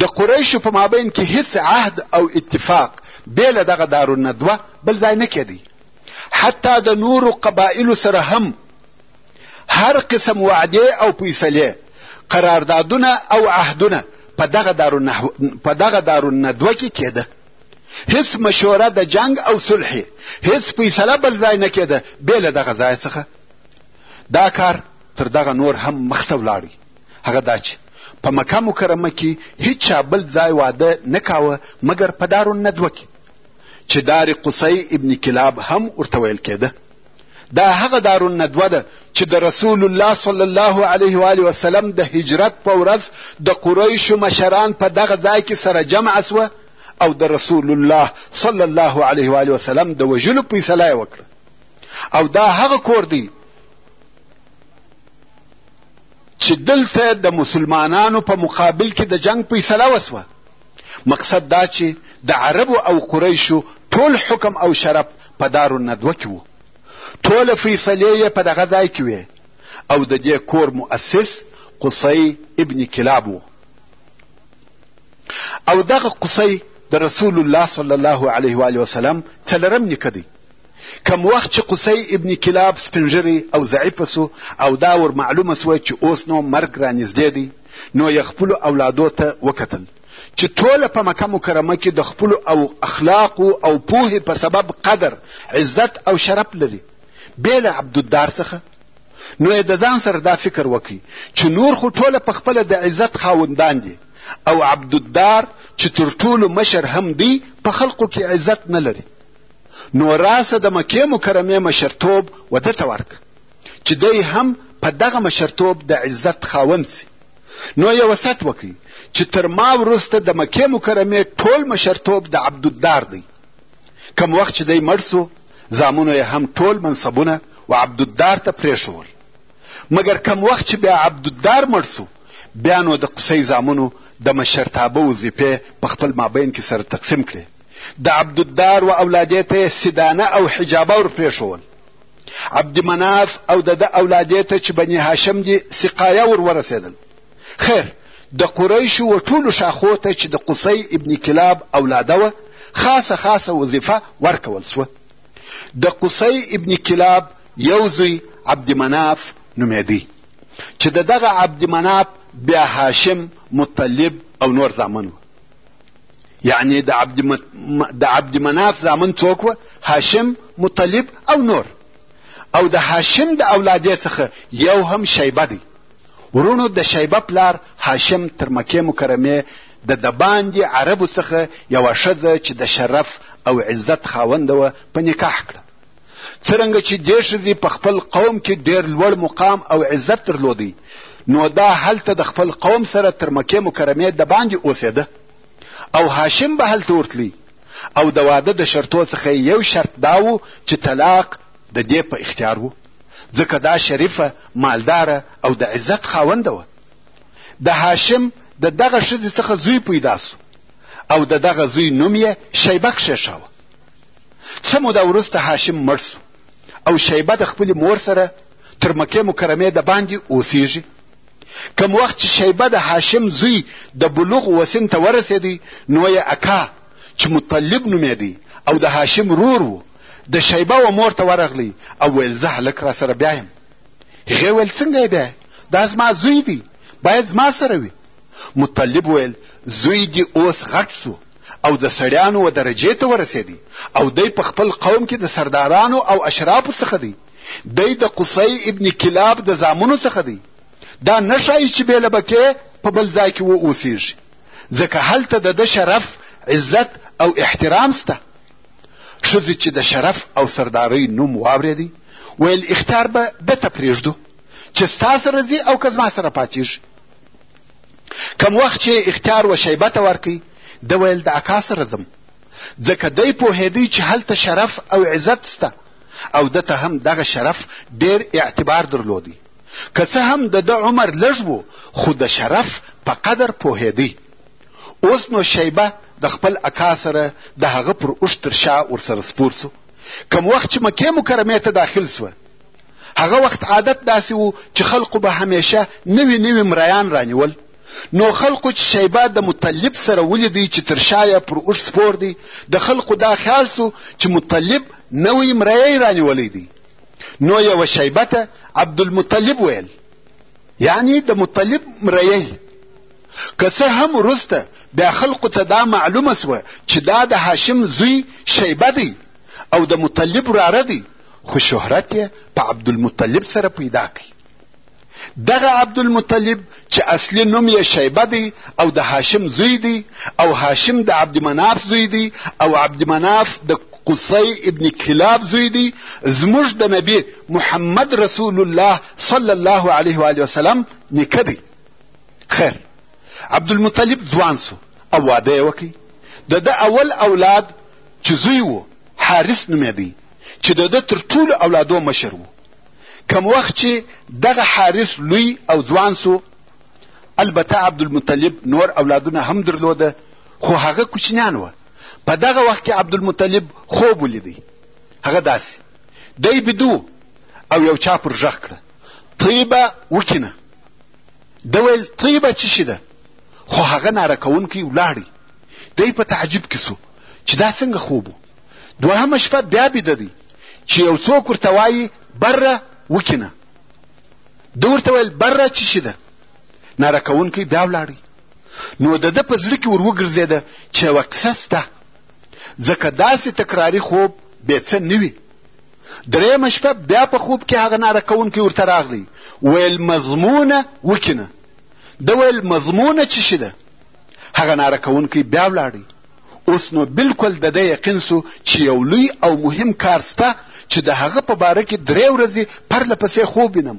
د قریشو په مابین کې هیڅ عهد او اتفاق بې له دغه دارالندوه بل ځای نه کېدی حتی د نورو قبایلو سره هم هر قسم وعدې او فیصلې قراردادونه او عهدونه په دغه دارو په دغه دارو ندوه کې کېده هیڅ مشوره د جنگ او صلح هیڅ فیصله بل ځای نه کېده بې له دغه ځای څخه دا کار تر دغه نور هم مخته ولاړی هغه دا چې په مکه مکرمه کې هیچا بل ځای واده نه کاوه مګر په دارو ندوه کې چې دار قصی ابن کلاب هم ورته ویل کېده دا هغه دارالندوه ده چې د رسول الله صلی الله علیه و آله وسلم د هجرت په ورځ د قریشو مشران په دغه ځای کې سره جمع سوه او د رسول الله صلی الله علیه و آله وسلم د وژلو فیصله یې وکړه او دا هغه کور دی چې دلته د مسلمانانو په مقابل کې د جنگ فیصله وسوه مقصد دا چې د عربو او قریشو ټول حکم او شرف په دار الندوه کې وو ټوله فیصلې یې په دغه ځای کې وې او د دې کور مؤسس قصی ابن کلاب وو او دغه قصی د رسول الله صلی الله علیه و وسلم څلرم نیکه دی کم وخت چې قصی ابن کلاب سپنږری او ضعیف سو او دا ور معلومه سوه چې اوس نو مرګ را نږدې دی نو یې خپلو اولادو ته وکتل چې ټوله په مکه مکرمه کې د خپلو او اخلاقو او پوهې په سبب قدر عزت او شرف لري بې له عبدالدار څخه نو یې د ځان سره دا فکر وکړي چې نور خو ټوله په خپله د عزت خاوندان دي او عبدالدار چې تر ټولو مشر هم دی په خلقو کې عزت نه لري نو راسه د مکې مکرمې مشرتوب و ده ته ورکړه چې دی هم په دغه مشرتوب د عزت خاوند سي نو یې وسط وکړي چې تر ما وروسته د مکې مکرمې ټول مشرتوب د عبدالدار دی کم وخت چې دی مړ سو زامنو یې هم ټول منصبونه و عبدالدار ته پرېښول مګر کم وخت چې بیا عبدالدار مړ سو بیا نو د قصی زامنو د مشرتابه وظیفې په خپل مابین کې سره تقسیم کړې د عبدالدار و اولادې ته یې سیدانه او حجابه ور پرېښول عبدمناف او د ده اولادې ته چې بني هاشم دي سقایه ور ورسېدل خیر د قریشو و ټولو شاخو ته چې د قصی ابن کلاب اولاده وه خاصه خاصه وظیفه ورکول سوه د قصی ابن کلاب یو زوی عبدمناف نومېدی چې د دغه عبدمناف بیا هاشم مطلب او نور زامن وه یعنی د عبد, م... د عبد مناف زامن څوک وه هاشم مطلب او نور او د هاشم د اولادې څخه یو هم شیبه دی ورونو د شیبه پلار هاشم تر مکې مکرمې د دباندې عربو څخه یوه ښځه چې د شرف او عزت خاونده وه په نکاح کړه څرنګه چې دې ښځې په خپل قوم کې ډېر لوړ مقام او عزت درلودی نو دا هلته د خپل قوم سره تر مکې مکرمې د باندې اوسېده او هاشم به هلته ورتلی او د واده د شرطو څخه یو شرط دا و چې طلاق د دې په اختیار و ځکه دا شریفه مالداره او د عزت خاونده وه د هاشم د دغه ښځې څخه زوی پیدا سو او د دغه زوی نوم یې شیبه کښېښاوه څه موده وروسته هاشم مړ سو او شیبه د خپلې مور سره تر مکې مکرمې د باندې اوسیږي کم وخت چې شیبه د هاشم زوی د بلوغ وسن ته ورسېدی نو یې اکا چې مطلب نومېدی او د هاشم رور و د شیبه و مور ته ورغلی او ویل زه هلک را سره بیا یم هغې ویل څنګه یې بیا دا زما زوی دی باید زما سره وي مطلب ویل زوی دې اوس غټ سو او د سړیانو و درجې ته ورسېدی او دی په خپل قوم کې د سردارانو او اشرافو څخه دی دی د قصی ابن کلاب د زامنو څخه دی دا نه ښایي چې بې له بکې په بل ځای کې واوسېږي ځکه هلته د ده شرف عزت او احترام سته ښځې چې د شرف او سردارۍ نوم واورېدی ویل اختیار به ده ته پرېږدو چې ستا سره ځي او که زما سره پاتېږي کم وخت چې اختیار و شیبه ته ورکوي د ویل د اکا سره ځم ځکه دی پوهېدی چې هلته شرف او عزت سته او ده ته هم دغه شرف ډېر اعتبار درلودی که څه هم د ده عمر لږ و خو د شرف په قدر پوهېدی اوس نو شیبه د خپل اکا سره د هغه پر اوښ تر شا ورسره سپور سو کم وخت چې مکې مکرمې ته داخل سوه هغه وخت عادت داسې و چې خلقو به همیشه نوي نوي مریان رانیول نو خلقو چې شیبه د مطلب سره ولیدی چې تر شا یې پر اوښ سپور دی د خلقو دا خیال سو چې مطلب نوی مریی رانیولی دی نو یوه شیبه ته عبدالمطلب ویل یعنی د مطلب مریی که څه هم وروسته بیا خلقو ته دا معلومه سوه چې دا د هاشم زوی شیبه دی او د مطلب وراره دی خو شهرت یې په عبدالمطلب سره پیدا کړي دغه عبدالمطلب چې اصلي نوم یې شیبه دی او د هاشم زوی دی او هاشم د عبدمناف زوی دی او عبدمناف د قصی ابن کلاب زوی دی زموږ د نبی محمد رسول الله صلی الله علیه و وسلم نیکه دی خیر عبدالمطلب ځوان سو او واده یې وکړي د ده اول اولاد چې زوی و حارث نومېدی چې د ده تر ټولو اولادو مشر و کم وخت چې دغه حارث لوی او ځوان سو البته عبدالمطلب نور اولادونه هم درلوده خو هغه کوچنیان وه په دغه وخت کې عبدالمطلب خوب ولیدی هغه داسې دی بدو او یو چا پر غږ کړه طیبه وکینه ده ویل طیبه چی شي ده خو هغه ناره کوونکی ولاړی دی په تعجب کې سو چې دا څنګه خوب و دوهمه شپه بیا بیده دی چې یو څوک ورته وایي بره وکینه ده ورته ویل بره چی شي ده ناره کوونکی بیا ولاړی نو د ده په زړه کې ور وګرځېده چې یوه قصه سته ځکه داسې تکراري خوب بې څه نه وي درېیمه شپه بیا په خوب کې هغه ناره کوونکی ورته راغلی ویل مضمونه وکینه ده ویل مضمونه چی شي ده هغه ناره کوونکی بیا ولاړی اوس نو بالکل د ده یقین سو چې یو لوی او مهم کار سته چې د هغه په باره کې درې ورځې پرله پسې خوب وینم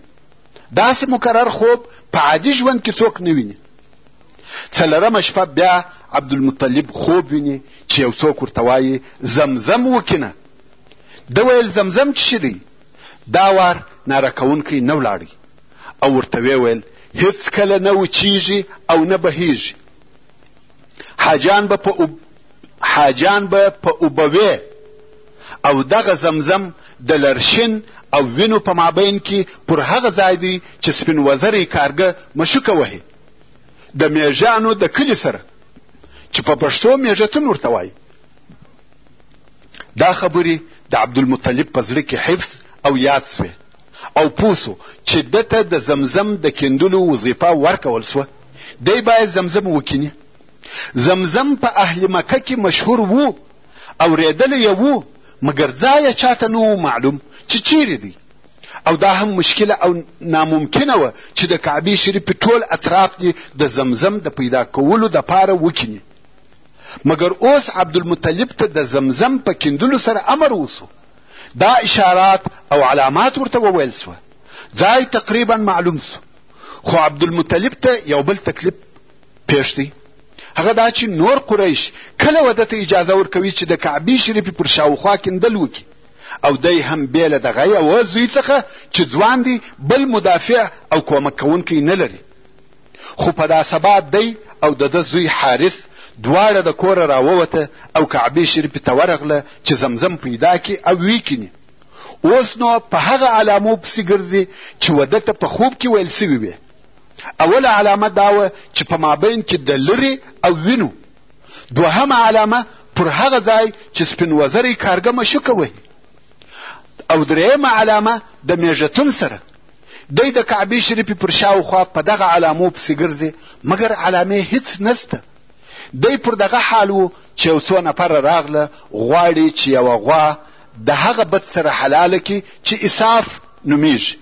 داسې مکرر خوب په عادي ژوند کې څوک نه ویني څلرمه شپه بیا عبدالمطلب خوب ویني چې یو څوک ورته وایي زمزم وکینه ده ویل زمزم څه شي دی دا وار ناره کوونکی نه ولاړی او ورته ویې ویل هیڅکله نه وچیږي او نه بهیږي حاجان به په حاجان به په اوبوې او دغه زمزم د لرشین او وینو په مابین کې پر هغه ځای دی چې سپین وزری کارګه مشوکه وهي د میژانو د کلي سره چې په پښتو میژتون ورته وایي دا خبرې د عبدالمطلب په زړه کې حفظ او یاد سوې او پوه سو چې ده ته د زمزم د کیندلو وظیفه ورکول سوه دی باید زمزم وکیني زمزم په اهل مکه کې مشهور وو اورېدلی یې وو مګر ځای یې چاته نه وو معلوم چې چیرې دی او دا هم مشکله او ناممکنه وه چې د کعبې شریفې ټول اطراف دې د زمزم د پیدا کولو دپاره وکیني مګر اوس عبدالمطلب ته د زمزم په کیندلو سره امر وسو دا اشارات او علامات ورته وویل سوه ځای تقریبا معلوم سو خو عبدالمطلب ته یو بل تکلیف پیښ دی هغه دا چې نور قریش کله وده ته اجازه ورکوي چې د کعبې شریفې پر شاوخوا کیندل وکړي او دی هم بیله د غیه و زوی څخه چې ځوان دی بل مدافع او کومک کوونکی نه لري خو په دا سبا دی او د ده زوی حارث دواړه د کوره راووته او کعبې شریفې ته ورغله چې زمزم پیدا کړي او وی کیني اوس نو په هغه علامو پسې ګرځي چې وده ته په خوب کې ویل سوي وي اوله علامه دا وه چې په مابین کې د لرې او وینو دوهمه علامه پر هغه ځای چې سپین وزری کارګه مشوکه وهي او درېیمه علامه د میږتون سره دی د کعبې شریفې پر شاوخوا په دغه علامو پسې ګرځي مګر علامې هیڅ نسته دی پر دغه حال و چې یو څو نفره راغله غواړي چې یوه غوا د هغه بت سره حلاله کړي چې اساف نومیږي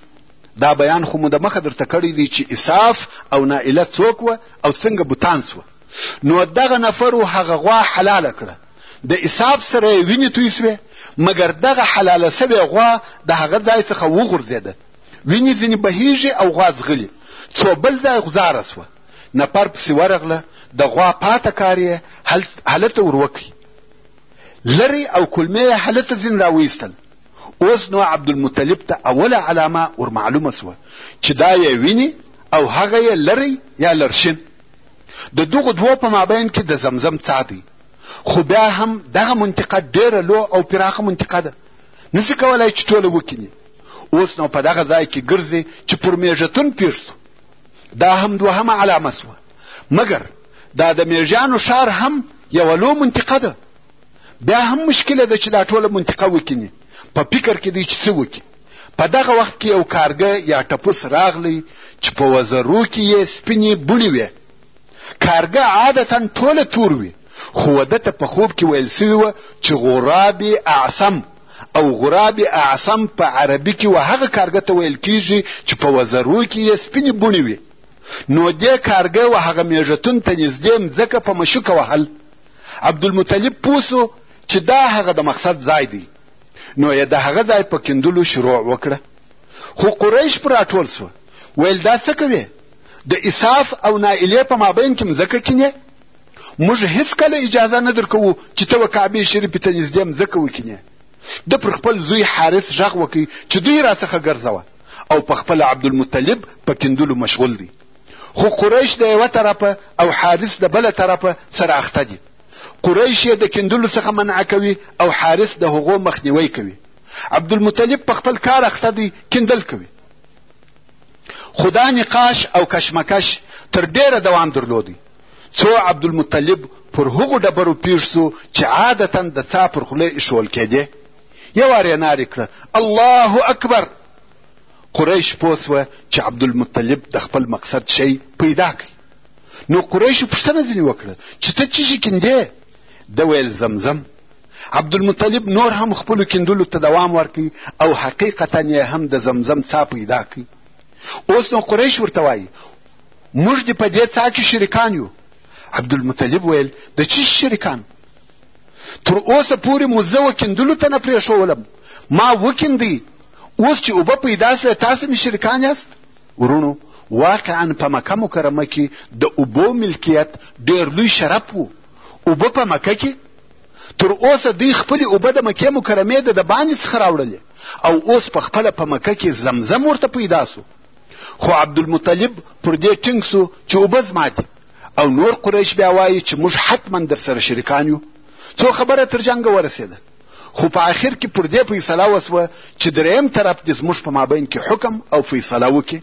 دا بیان خو مو د مخه درته کړی دی چې اساف او نائله څوک وه او څنګه بوتان سوه نو دغه نفرو هغه غوا حلاله کړه د اساب سره یې وینې توی سوې مګر دغه حلاله سوې غوا د هغه ځای څخه وغورځېده وینې ځینې بهیږي او غوا ځغلي څو بل ځای غزاره سوه نفر پسې ورغله د غوا پاته کار یې هلته ور وکړي لرې او کلمې یې هلته ځین راویستل اوس نو عبدالمطلب ته اوله علامه ور معلومه سوه چې دا یې ویني او هغه یې لرې یا لرشین د دغو دوو په مابین کې د زمزم څاه دی خو بیا هم دغه منطقه ډېره لو او پراخه منطقه ده نه سي کولای چې ټوله وکیني اوس نو په دغه ځای کې ګرځي چې پر میژتون پېښ سو دا هم دوهمه علامه سوه مګر دا د میژانو ښار هم یوه لو منطقه ده بیا هم مشکله ده چې دا ټوله منطقه وکیني په فکر کې دی چې څه وکړي په دغه وخت کې یو کارګه یا ټپوس راغلی چې په وزرو کې یې سپینې بڼې وې کارګه عادتا ټوله تور وي خو ده ته په خوب کې ویل سوي وه چې غراب اعصم او غراب اعصم په عربي کې و هغه کارګه ته ویل کیږي چې په وزرو کې یې سپینې بڼې وي نو دې کارګه و هغه میږتون ته نږدې مځکه په مشوکه وهل عبدالمطلب پوه سو چې دا هغه د مقصد ځای دی نو یې د هغه ځای په کیندلو شروع وکړه خو قریش پر راټول سوه ویل دا څه کوې د اساف او نائلې په مابین کې مځکه کینې موږ هیڅکله اجازه نه درکوو چې ته کعبې شریفې ته نږدې مځکه وکینې ده پر خپل زوی حارث غږ وکړي چې دوی راڅخه ګرځوه او په خپل عبدالمطلب په کیندلو مشغول دی خو قریش د یوه طرفه او حارث د بله طرفه سره اخته دي قریش یې د کیندلو څخه منع کوي او حارث د هغو مخنیوی کوي عبدالمطلب په خپل کار اخته دی کیندل کوي خو دا نقاش او کشمکش تر ډېره دوام درلودی څو عبدالمطلب پر هغو ډبرو پیښ سو چې عادتا د څا پر خوله ایښول کېدې یو وار یې نارې کړه الله اکبر قریش پوه سوه چې عبدالمطلب د خپل مقصد شی پیدا کړي نو قریشو پوښتنه ځینې وکړه چې ته چیږي کیندې ده ویل زمزم عبدالمطلب نور هم خپلو کیندلو ته دوام ورکوي او حقیقتا یې هم د زمزم څا پیدا کوي اوس نو قریش ورته وایي موږ دې په دې څا کې شریکان یو عبدالمطلب ویل د چی شریکان تر اوسه پورې مو زه وکیندلو ته نه پرېښولم ما وکیندی اوس چې اوبه پیدا سوې تاسو مې شریکان یاست ورونو واقعا په مکه مکرمه کې د اوبو ملکیت ډېر لوی شرف و اوبه په مکه کې تر اوسه دوی خپلې اوبه د مکې مکرمې د د باندې څخه راوړلې او اوس په خپله په مکه کې زمزم ورته پیدا سو خو عبدالمطلب پر دې ټینګ سو چې اوبه زما دي او نور قریش بیا وایي چې موږ حتما در سره شریکان یو څو خبره تر جنګه ورسېده خو په آخر کې پر دې فیصله وسوه چې دریم طرف دې زموږ په مابین کې حکم او فیصله وکړي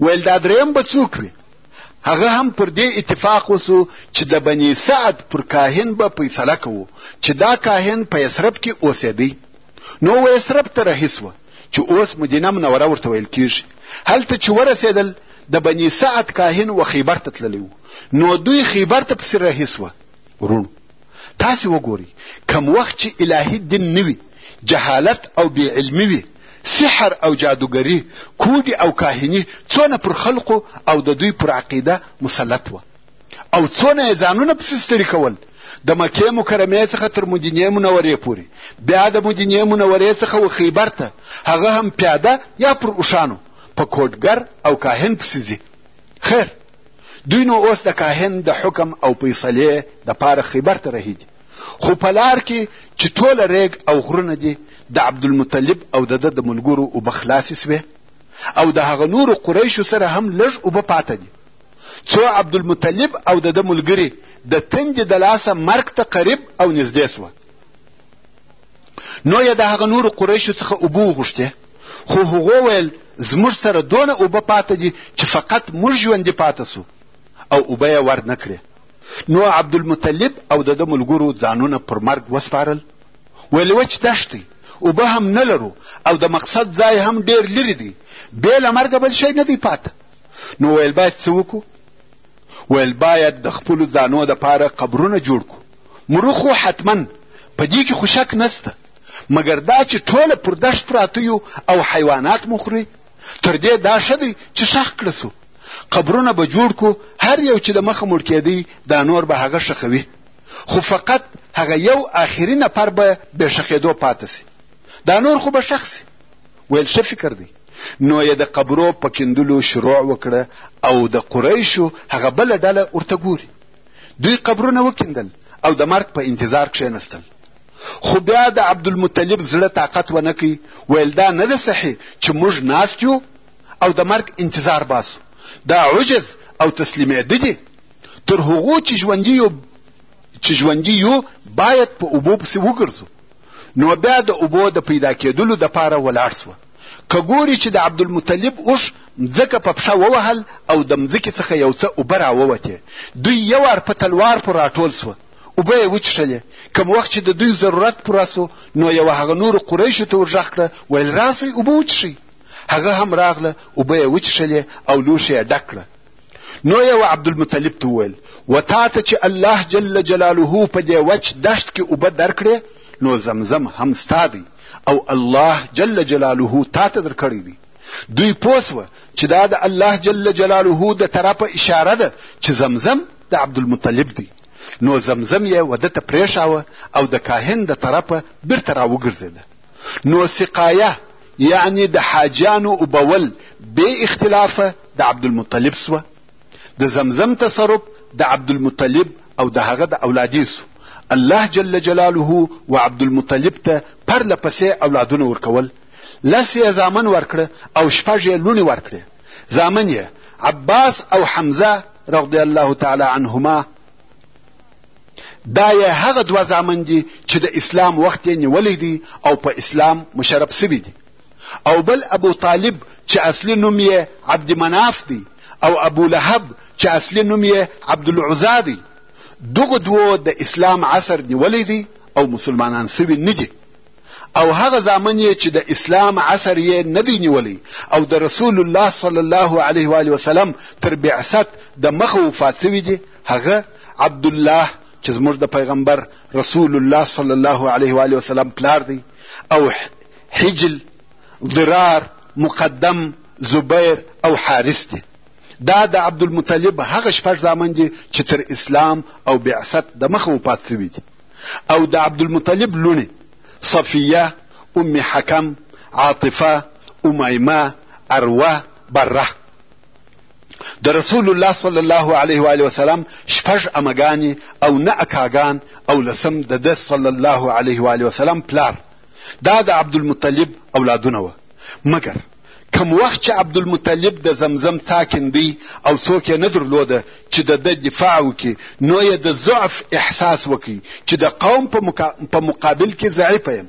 ویل دا دریم به څوک وي هغه هم پر دې اتفاق وسو چې د بني سعد پر کاهن به فیصله کوو چې دا کاهن په یسرب کې اوسېدی نو و یسرب ته رهي سوه چې اوس مدینه منوره ورته ویل کیږي هلته چې ورسېدل د بني سعد کاهن و خیبر ته تللی نو دوی خیبر ته پسې رهي سوه ورونو تاسو وګورئ کم وخت چې الهي دین نوي جهالت او بې علمي وي سحر او جادوګری کوډي او کاهني څونه پر خلقو او د دوی پر عقیده مسلط و او څونه یې ځانونه پسې ستړي کول د مکې مکرمې څخه تر مدینې منورې پورې بیا د مدینې منورې څخه و خیبر ته هغه هم پیاده یا پر اوښانو په کوډګر او کاهن پسې ځي خیر دوی نو اوس د کاهن د حکم او فیصلې د پاره خیبر ته رهي دي خو په لار کې چې ټوله ریګ او غرونه دي د عبدالمطلب او د ده د ملګرو اوبه خلاصې سوې او د هغه نورو قریشو سره هم لږ اوبه پاته دي څو عبدالمطلب او د ده ملګري د تندې د لاسه مرګ ته قریب او نږدې سوه نو یې د هغه نورو قریشو څخه اوبه وغوښتې خو هغو ویل زموږ سره دونه اوبه پاته دي چې فقط موږ ژوندي پاته سو او اوبه یې ور نه کړې نو عبدالمطلب او د ده ملګرو ځانونه پر مرګ وسپارل ویل وچ دښتی اوبه هم نه لرو او د مقصد ځای هم ډیر لرې دی بې له مرګه بل شی نه دی پاته نو ویل باید څه وکړو ویل باید د خپلو ځانو دپاره قبرونه جوړ کړو مرو خو حتما په دې کې خو شک نسته مګر دا چې ټوله پر دښت پراته یو او حیوانات مو خوري تر دې دا ښه دی چې ښخ کړه سو قبرونه به جوړ کو هر یو چې د مخه مړ کېدی دا نور به هغه ښخوي خو فقط هغه یو آخري نفر به بې ښخېدو پاته سي دا نور خو به ښخ سي ویل ښه فکر دی نو یې د قبرو په کیندلو شروع وکړه او د قریشو هغه بله ډله ورته ګوري دوی قبرونه وکیندل او د مرګ په انتظار کښېنستل خو بیا د عبدالمطلب زړه طاقت ونه کوي ویل دا نه ده صحیح چې موږ ناست یو او د مرګ انتظار باسو دا عجز او تسلیمېده دي تر هغو چې ژوندي یو چې ژوندي یو باید په اوبو پسې وګرځو نو بیا د اوبو د پیدا کېدلو دپاره ولاړ سوه که ګوري چې د عبدالمطلب اوښ مځکه په پښه ووهل او د مځکې څخه یو څه اوبه راووتې دوی یو ارپه تلوار پر راټول سوه اوبه یې وچښلې کوم وخت چې د دوی ضرورت پوره سو نو یوه هغه نورو قریشو ته ورږغ کړه ویل راسئ اوبه وچښئ هغه هم راغله اوبه یې وچښلې او لوښی یې ډک کړه نو یو عبدالمطلب ته وویل و تا ته چې الله جل جلاله په دې وچ دشت کې اوبه درکړې نو زمزم هم ستا دی او الله جل جلاله تا ته درکړی دی دوی پوه سوه چې دا د الله جل جلاله د طرفه اشاره ده چې زمزم د عبدالمطلب دی نو زمزم یې وده ته پرېښاوه او د کاهن د طرفه بیرته راوګرځېده نو سقایه یعنی د حاجیانو اوبول بې اختلافه د عبدالمطلب سوه د زمزم تصرف د عبدالمطلب او د هغه د اولادې سو الله جل جلاله و عبدالمطلب ته پرله پسې اولادونه ورکول لس یې زامن ورکړه او شپږ یې لوڼې ورکړې زامن یې عباس او حمزه رضی الله تعالی عنهما دا یې هغه دوه زامن دي چې د اسلام وخت یې نیولی دی او په اسلام مشرف سوي دي او بل ابو طالب چې اصلي نوم یې عبد مناف دی او ابو لهب چې اصلي نوم یې عبدالعزا دی دغه دوو د اسلام عصر نیولی دی او مسلمانان سوي نه دي او هغه زامن یې چې د اسلام عصر یې نه دی نیولی او د رسول الله صلی الله علیه و وسلم تر بعثت د مخه وفات سوي دي هغه عبدالله چې زموږ د پیغمبر رسول الله صلی الله علیه و وسلم پلار دی او حجل ضرار مقدم زبیر او حارس دی دا د عبدالمطلب هغه شپږ زامن دي چې تر اسلام او بعثت د مخه وفات سوي دي او د عبدالمطلب لونی صفیه ام حکم عاطفه امیمه اروه بره د رسول الله صلی الله علیه و علیه وسلم شپږ امګانی او نه اکاګان او لسم د د صلی الله علیه و علیه وسلم پلار دا د عبدالمطلب اولادونه وه مګر کم وخت چې عبدالمطلب د زمزم څا کیندی او څوک یې نه درلوده چې د ده دفاع وکړي نو یې د ضعف احساس وکړي چې د قوم په مقابل کې ضعیفه یم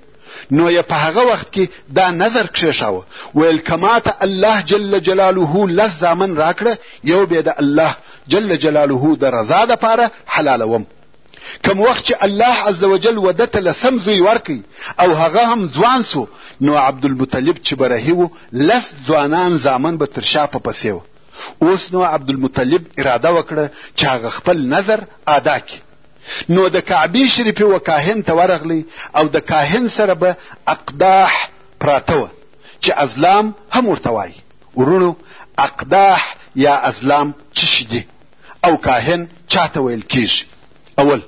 نو یې په هغه وخت کې دا نظر کښېښاوه ویل که ماته الله جل جلاله لس زامن راکړه یو به د الله جل جلاله د رضا دپاره حلالوم کم وخت چې الله عزوجل وده ته لسم زوی ورکړي او هغه هم ځوان سو نو عبدالمطلب چې برهي و لس ځوانان زامن به تر شا په پسې و اوس نو عبدالمطلب اراده وکړه چې هغه خپل نظر ادا کړي نو د کعبې شریفې و کاهن ته ورغلی او د کاهن سره به اقداح پراته وه چې ازلام هم ورته وایي ورونو اقداح یا ازلام څه شي دي او کاهن چا ته ویل کیږي اول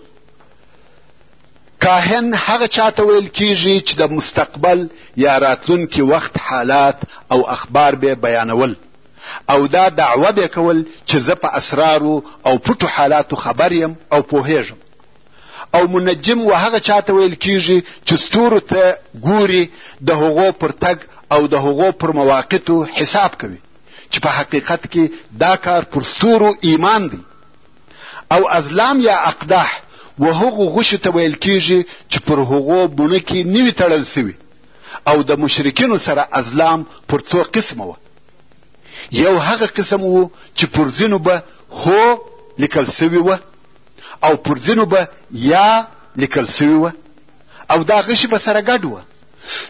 کاهن هغه چا ته ویل کیږي چې د مستقبل یا راتلونکي وخت حالات او اخبار به بیانول او دا دعوه به کول چې زه په اسرارو او پټو حالاتو خبر یم او پوهیږم او منجم و هغه چا ته ویل کیږي چې ستورو ته ګوري د هغو پر تګ او د هغو پر مواقتو حساب کوي چې په حقیقت کې دا کار پر ستورو ایمان دی او ازلام یا اقداح و هغو غشو ته ویل کیږي چې پر هغو بڼکې نه وي تړل سوي او د مشرکینو سره ازلام پر څو قسمه وه یو هغه قسم وو چې پر ځینو به هو لیکل سوي وه او پر ځینو به یا لیکل سوي وه او دا غشي به سره ګډ وه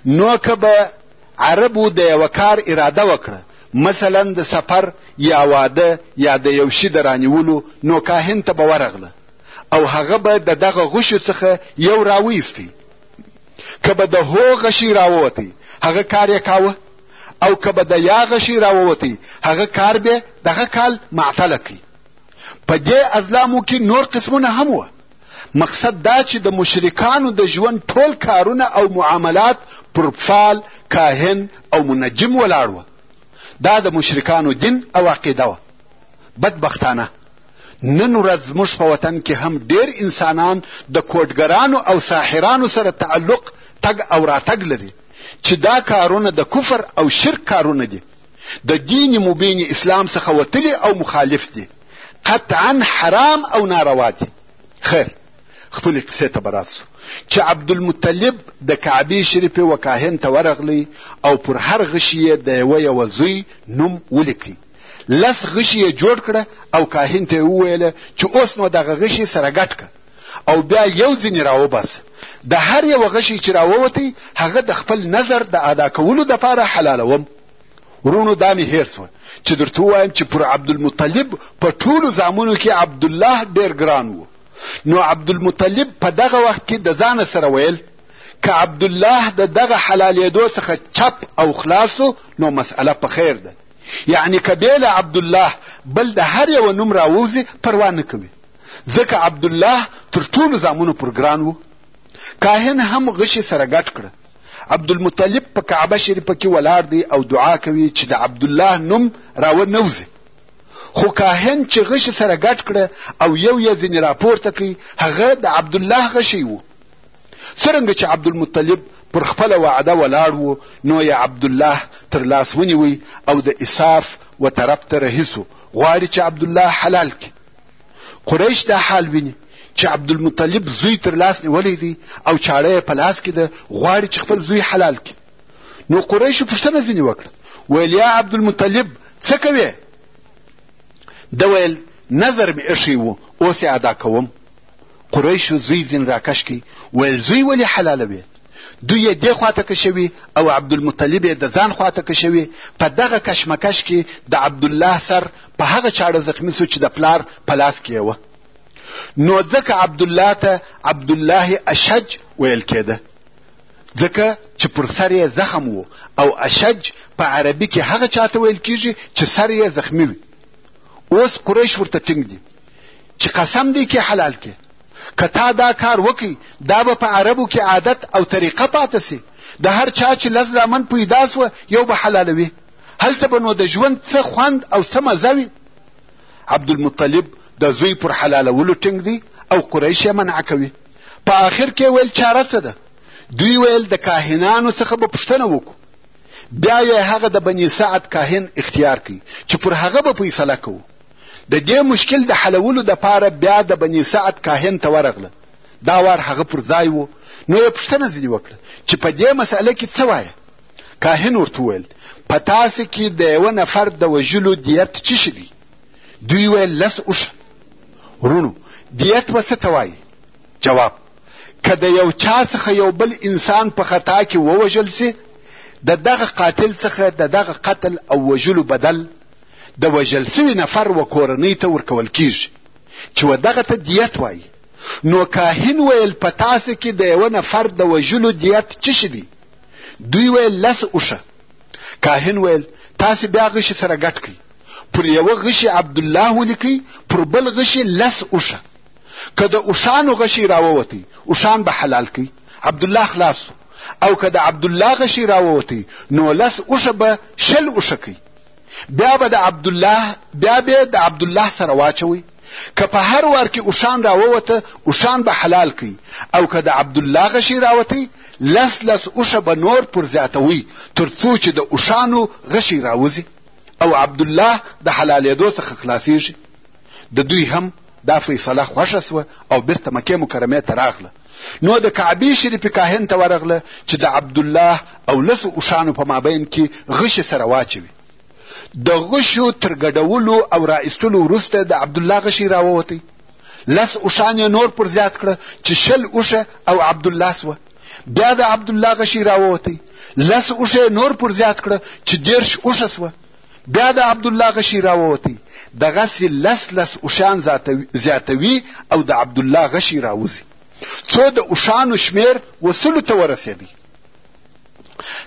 نو که به عربو د یوه کار اراده وکړه مثلا د سفر یا واده یا د یو شي د رانیولو نو کاهن ته به ورغله او هغه به د دغه غشو څخه یو راویستی که به د هو غشي راووتی هغه کار یې کاوه او که به د یا غشي راووتی هغه کار به دغه کال معطله کړي په دې ازلامو کې نور قسمونه هم وه مقصد دا چې د مشرکانو د ژوند ټول کارونه او معاملات پر فال کاهن او منجم ولاړ وه دا د مشرکانو دین او عقیده وه بدبختانه نن ورځ زموږ په وطن کې هم ډیر انسانان د کوډګرانو او ساحرانو سره تعلق تګ او راتګ لري چې دا کارونه د کفر او شرک کارونه دي د دین مبین اسلام څخه وتلي او مخالف دي قطعا حرام او ناروا دي خیر خپلې قصې ته به راسو چې عبدالمطلب د کعبې شریفې وکاهن ته ورغلی او پر هر غشي یې د یوه یوه زوی نوم ولیکئ لس غشي یې جوړ کړه او کاهن ته یې وویله چې اوس نو دغه غشي سره ګډ کړه او بیا یو ځینې راوباسه د هر یو غشي چې راووتی هغه د خپل نظر د ادا کولو دپاره حلالوم ورونو دا مې هېر سوه چې درته ووایم چې پر عبدالمطلب په ټولو زامنو کې عبدالله ډېر ګران و نو عبدالمطلب په دغه وخت کې د ځانه سره ویل که عبدالله د دغه حلالېدو څخه چپ او خلاصو نو مسئله په خیر ده یعنی که بېله عبدالله بل د هر یوه نوم راووځي پروا نه کوي ځکه عبدالله تر ټولو زامنو پر ګران و کاهن هم غشي سره ګډ کړه عبدالمطلب په کعبه شریفه کې ولاړ دی او دعا کوي چې د عبدالله نوم راوه نوځي خو کاهن چې غشي سره ګډ کړه او یو یې ځینې راپورته کوي هغه د عبدالله غشی و څرنګه چې عبدالمطلب پر خپله وعده ولاړ و نو یې عبدالله تر لاس ونیوی او د اساف و طرف ته رهي سو غواړي چې عبدالله حلال کړي قریش دا حال ویني چې عبدالمطلب زوی تر لاس نیولی دی او چاړه یې په لاس کې ده غواړي چې خپل زوی حلال کړي نو قریشو پوښتنه ځینې وکړه ویل یا عبدالمطلب څه کوې ده ویل نظر مې ایښی و اوس یې ادا کوم قریشو زوی ځین راکش کی ویل زوی ولې حلالوې دوی یې دې خواته کشوي او عبدالمطلب یې د ځان خواته کشوي په دغه کشمکش کې د عبدالله سر په هغه چاړه زخمی سو چې د پلار په لاس کې وه نو ځکه عبدالله ته عبدالله اشج ویل کېده ځکه چې پر سر یې زخم و او اشج په عربي کې هغه چاته ویل کیږي چې سر یې زخمی وي اوس قریش ورته ټینګ دي چې قسم دی کې حلال کې که تا دا کار وکړي دا به په عربو کې عادت او طریقه پاته سي د هر چا چې لس زامن پیدا سوه یو به حلالوي هلته به نو د ژوند څه خوند او څه مزه وي عبدالمطلب د زوی پر حلالولو ټینګ دی او قریش یې منع کوي په آخر کې ویل چاره څه ده دوی ویل د کاهنانو څخه به پوښتنه وکړو بیا یې هغه د بني سعد کاهن اختیار کوي چې پر هغه به فیصله کوو د دې مشکل د حلولو دپاره بیا د بني سعد کاهن ته ورغله دا وار هغه پر ځای و نو یې پوښتنه ځینې وکړه چې په دې مسئله کې څه وایه کاهن ورته وویل په تاسې کې د یوه نفر د وژلو دیت څه شي دی دوی ویل لس اوښه وروڼو دیت به څه ته وایي جواب که د یو چا څخه یو بل انسان په خطا کې ووژل سي د دغه قاتل څخه د دغه قتل او وژلو بدل د وژل سوي نفر و کورنۍ ته ورکول کیږي چې و دغه ته دیت وایي نو کاهن ویل په تاسو کې د یوه نفر د وژلو دیت څه شي دی دوی ویل لس اوښه کاهن ویل تاسې بیا غشي سره ګډ کړئ پر یوه غشي عبدالله ولیکئ پر بل غشي لس اوښه که د اوښانو غشي راووتی اوښان به حلال کړئ عبدالله خلاص او که د عبدالله غشي راووتی نو لس اوښه به شل اوښه کوي بیا به د عبدالله بیا به د عبدالله سره واچوي که په هر وار کې اوښان راووته اوښان به حلال کوي او که د عبدالله غشي راوتی لس لس اوښه به نور پر زیاتوي تر څو چې د اوښانو غشي راوځي او عبدالله د حلالېدو څخه خلاصیږي د دوی هم دا فیصله خوښه سوه او بیرته مکې مکرمې ته راغله نو د کعبې شریفې کاهن ته ورغله چې د عبدالله او لسو اوښانو په مابین کې غشې سره واچوي د غشو تر ګډولو او را ایستلو وروسته د عبدالله غشی راووتی لس اوښان یې نور پر زیات کړه چې شل اوښه او عبدالله سوه بیا د عبدالله غشی راووتی لس اوښه یې نور پر زیات کړه چې دېرش اوښه سوه بیا د عبدالله غشی راووتی دغسې لس لس اوښان زیاتوي او د عبدالله غشی راوځي څو د اوښانو شمیر وسلو ته ورسېدی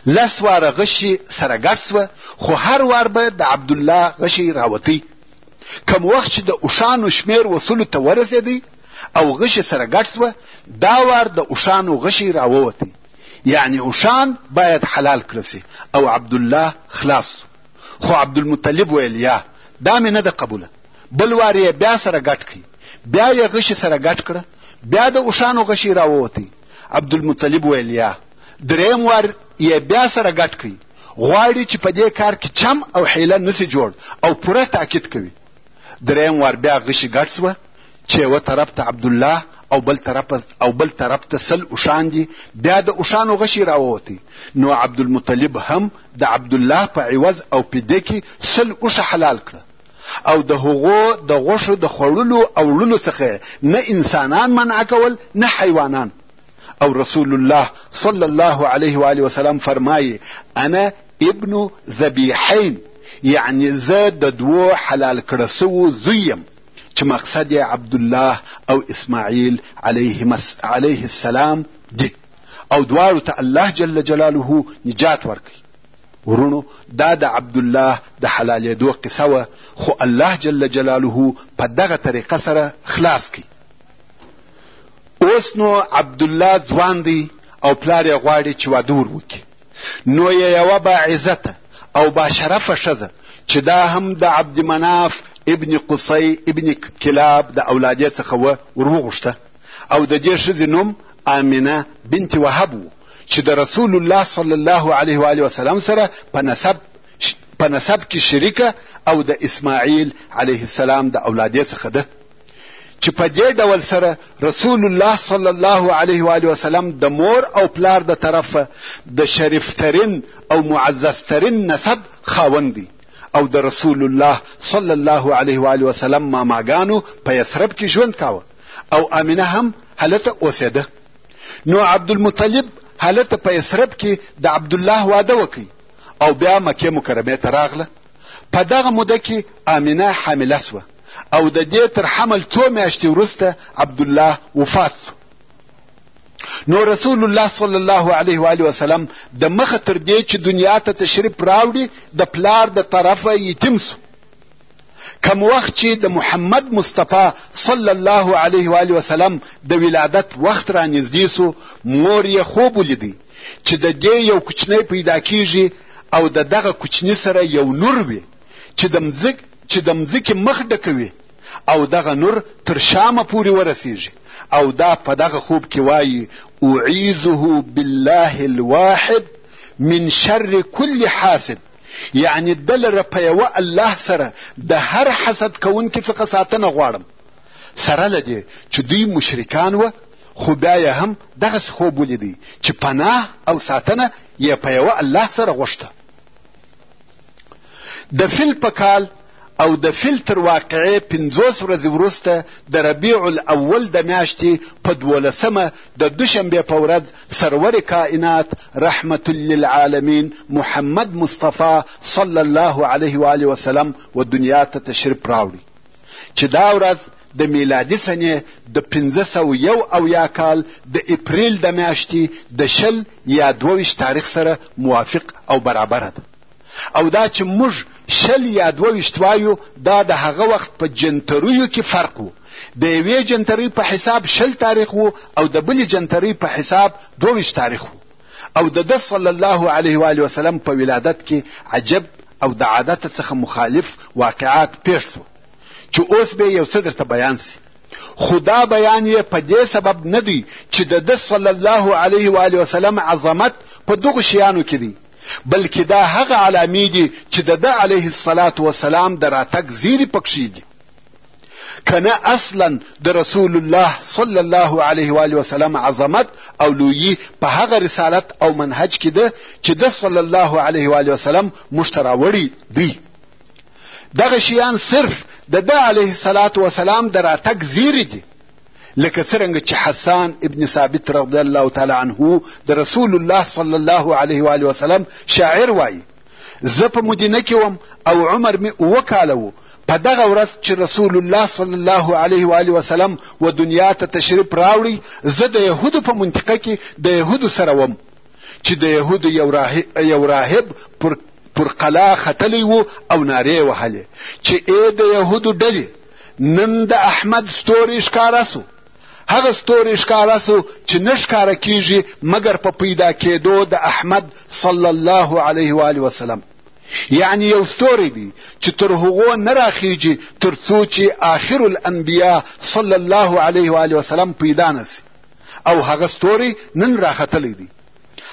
لس واره غشي سره ګډ سوه خو هر وار به د عبدالله غشي راوتی کم وخت چې د اوښانو شمیر وسلو ته ورسېدی او غشي سره ګډ سوه دا وار د اوښانو غشي راووتی یعنی اوشان باید حلال کړل سي او عبدالله خلاص سو خو عبدالمطلب ویل یا دا مې نه ده قبوله بل وار یې بیا سره ګډ کړي بیا یې غشي سره ګډ کړه بیا د اوښانو غشي راووتی عبدالمطلب ویل یا دریم وار یې بیا سره ګډ کړي غواړي چې په دې کار کې چم او حیله نسی جوړ او پوره تاکید کوي دریم وار بیا غشي ګډ سوه چې یو طرف ته عبدالله او بل طرف او بل طرف ته سل اوښان دي بیا د اوښانو غشي راووتی نو عبدالمطلب هم د عبدالله په عوض او پدې کې سل اوښه حلال کړه او د هغو د غوښو د خوړلو او وړلو څخه نه انسانان منع کول نه حیوانان او رسول الله صلی الله علیه و آله وسلم فرمایي انا ابن ذبیحین یعنی زه د دوو حلال کړه سوو زوی یم چې مقصد یې عبدالله او اسماعیل علیه السلام دي او دواړو ته الله جل جلاله نجات ورکړي ورونو دا د عبدالله د حلالېدو قصه وه خو الله جل جلاله په دغه طریقه سره خلاص کړي اوس نو عبدالله ځوان دی او پلار یې غواړي چې واده ور وکړي نو یې یوه باعزته او باشرفه ښځه چې دا هم د عبدمناف ابن قصی ابن کلاب د اولادې څخه و وروغوښته او د دې ښځې نوم آمنه بنت وهب و چې د رسول الله صلی الله علیه و علیه وسلم سره په نسب په نسب کې شریکه او د اسماعیل علیه السلام د اولادې څخه ده چې په دې ډول سره رسول الله صلی الله علیه و علیه وسلم د مور او پلار د طرفه د شریفترین او معززترین نسب خاوند دی او د رسول الله صلی الله علیه و علیه وسلم ماماګانو په یثرب کې ژوند کاوه او امینه هم هلته اوسېده نو عبدالمطلب هلته په یثرب کې د عبدالله واده وکړي او بیا مکې مکرمې ته راغله په دغه موده کې امینه حامله سوه او د دې تر حمل څو میاشتې وروسته عبدالله وفات سو نو رسول الله صلی الله علیه و وسلم د مخه تر دې چې دنیا ته تشریف راوړي د پلار د طرفه یتیم سو کم وخت چې د محمد مصطفی صلی الله علیه و وسلم د ولادت وخت را نږدې سو مور یې خوب ولیدی چې د دې یو کوچنی پیدا کیږي او د دغه کوچني سره یو نور وي چې د مځک چې د مځکې مخ ډکوي او دغه نور تر شامه پورې ورسیږي او دا په دغه خوب کې وایي اعیذه بالله الواحد من شر کل حاسد یعنی د لره په یوه الله سره د هر حسد کوونکي څخه ساتنه غواړم سره له دې چې دوی مشرکان وه خو بیا یې هم دغسې خوب ولیدی چې پناه او ساتنه یې په یوه الله سره غوښته د فیل په کال او د فیل تر واقعې پنځوس ورځې وروسته د ربیع الاول د میاشتې په دولسمه د دوشنبې په ورځ سرور کائنات رحمت للعالمین محمد مصطفی صلی الله علیه و وسلم و دنیا ته تشریف راوړي چې دا ورځ د میلادي سنې د پنځه سوه یو اویا کال د اپریل د میاشتې د شل یا دوه ویشت تاریخ سره موافق او برابره ده او دا چې موږ شل یا دوه ویشت وایو دا د هغه وخت په جنتریو کې فرق و د یوې جنترۍ په حساب شل تاریخ و او د بلې جنترۍ په حساب دوه ویشت تاریخ و او د ده صلی الله علیه و علیه وسلم په ولادت کې عجب او د عادت څخه مخالف واقعات پیښ شو چې اوس به یو څه درته بیان سي خو دا بیان یې په دې سبب نه دی چې د ده صلی الله علیه و علیه وسلم عظمت په دغو شیانو کې دی بلکې دا هغه علامې دي چې د ده علیه الصلاة وسلام د راتګ زیري پکښې دي کنه اصلا د رسول الله صلی الله علیه و آله وسلم عظمت او لویی په هغه رسالت او منهج کې ده چې د صلی الله علیه و آله وسلم موږ ته راوړی دی دغه شیان صرف د ده علیه الصلاة وسلام د راتګ زیری دي لکه څرنګه چې حسان ابن ثابت رضی الله تعالی عنه د رسول الله صلی الله علیه و آله وسلم شاعر وایي زه په مدینه کې وم او عمر مې اووه کاله و په دغه ورځ چې رسول الله صلی الله علیه و آله وسلم و دنیا ته تشریف راوړی زه د یهودو په منطقه کې د یهودو سره وم چې د یهودو یو راهب پر پر قلا ختلی وو او نارې وهلې چې ای د یهودو ډلې نن د احمد ستوری ښکاره سو هغه ستوری ښکاره سو چې نه ښکاره کیږي مګر په پیدا کېدو د احمد صلی الله علیه و آله وسلم یعنی یو ستوری دی چې تر هغو نه راخیږي تر څو چې آخر الانبیا صلی الله علیه و آله وسلم پیدا نسی او هغه ستوری نن راختلی دی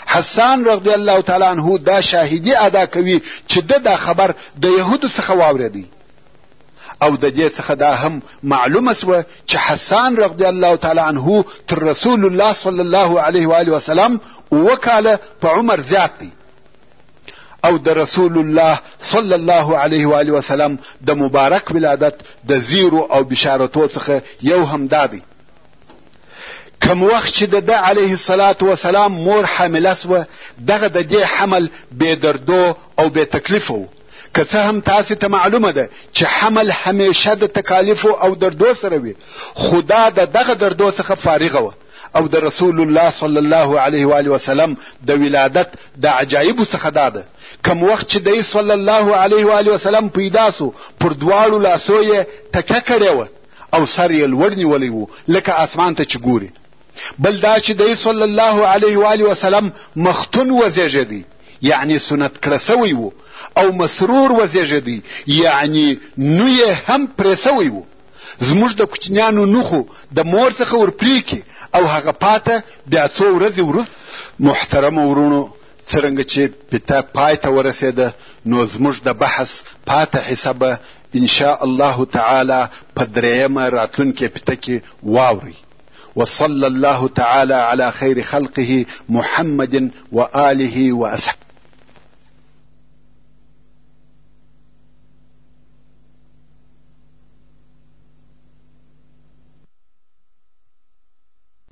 حسان رضی الله تعالی عنه دا شاهدی ادا کوي چې د دا خبر د یهودو څخه واورېدی او د دې څخه دا هم معلومه سوه چې حسان رضی الله تعالی عنه تر رسول الله صلی الله علیه و آله وسلم اووه کاله په عمر زیات دی او د رسول الله صلی الله علیه و آله وسلم د مبارک ولادت د زیرو او بشارتو څخه یو هم دا دی کم وخت چې د ده علیه الصلاة وسلام مور حامله سوه دغه د دې حمل بې دردو او بې تکلیفه و که څه هم تاسې ته معلومه ده چې حمل همیشه د تکالیفو او دردو سره وي خو دا د دغه دردو څخه فارغه وه او د رسول الله صلی الله علیه و وسلم د ولادت د عجایبو څخه دا ده کم وخت چې دی صلی الله علیه و وسلم پیدا سو پر دواړو لاسو یې تکه کړې وه او سر یې لوړ نیولی و لکه اسمان ته چې ګوري بل دا چې دی صلی الله علیه و آله وسلم مختون وزېږېدی یعنی سنت کړه سوی و او مسرور وزېږېدی یعنی نو یې هم پرې سوی و زموږ د کوچنیانو نوخو د مور څخه ورپرې کړي او هغه پاته بیا څو ورځې وروسته محترمو وروڼو څرنګه چې پته پای ته ورسېده نو زموږ د بحث پاته حصه به ان شاء الله تعالی په درېیمه راتلونکې پته کې واورئ وصلى الله تعالى على خير خلقه محمد واله واصحابه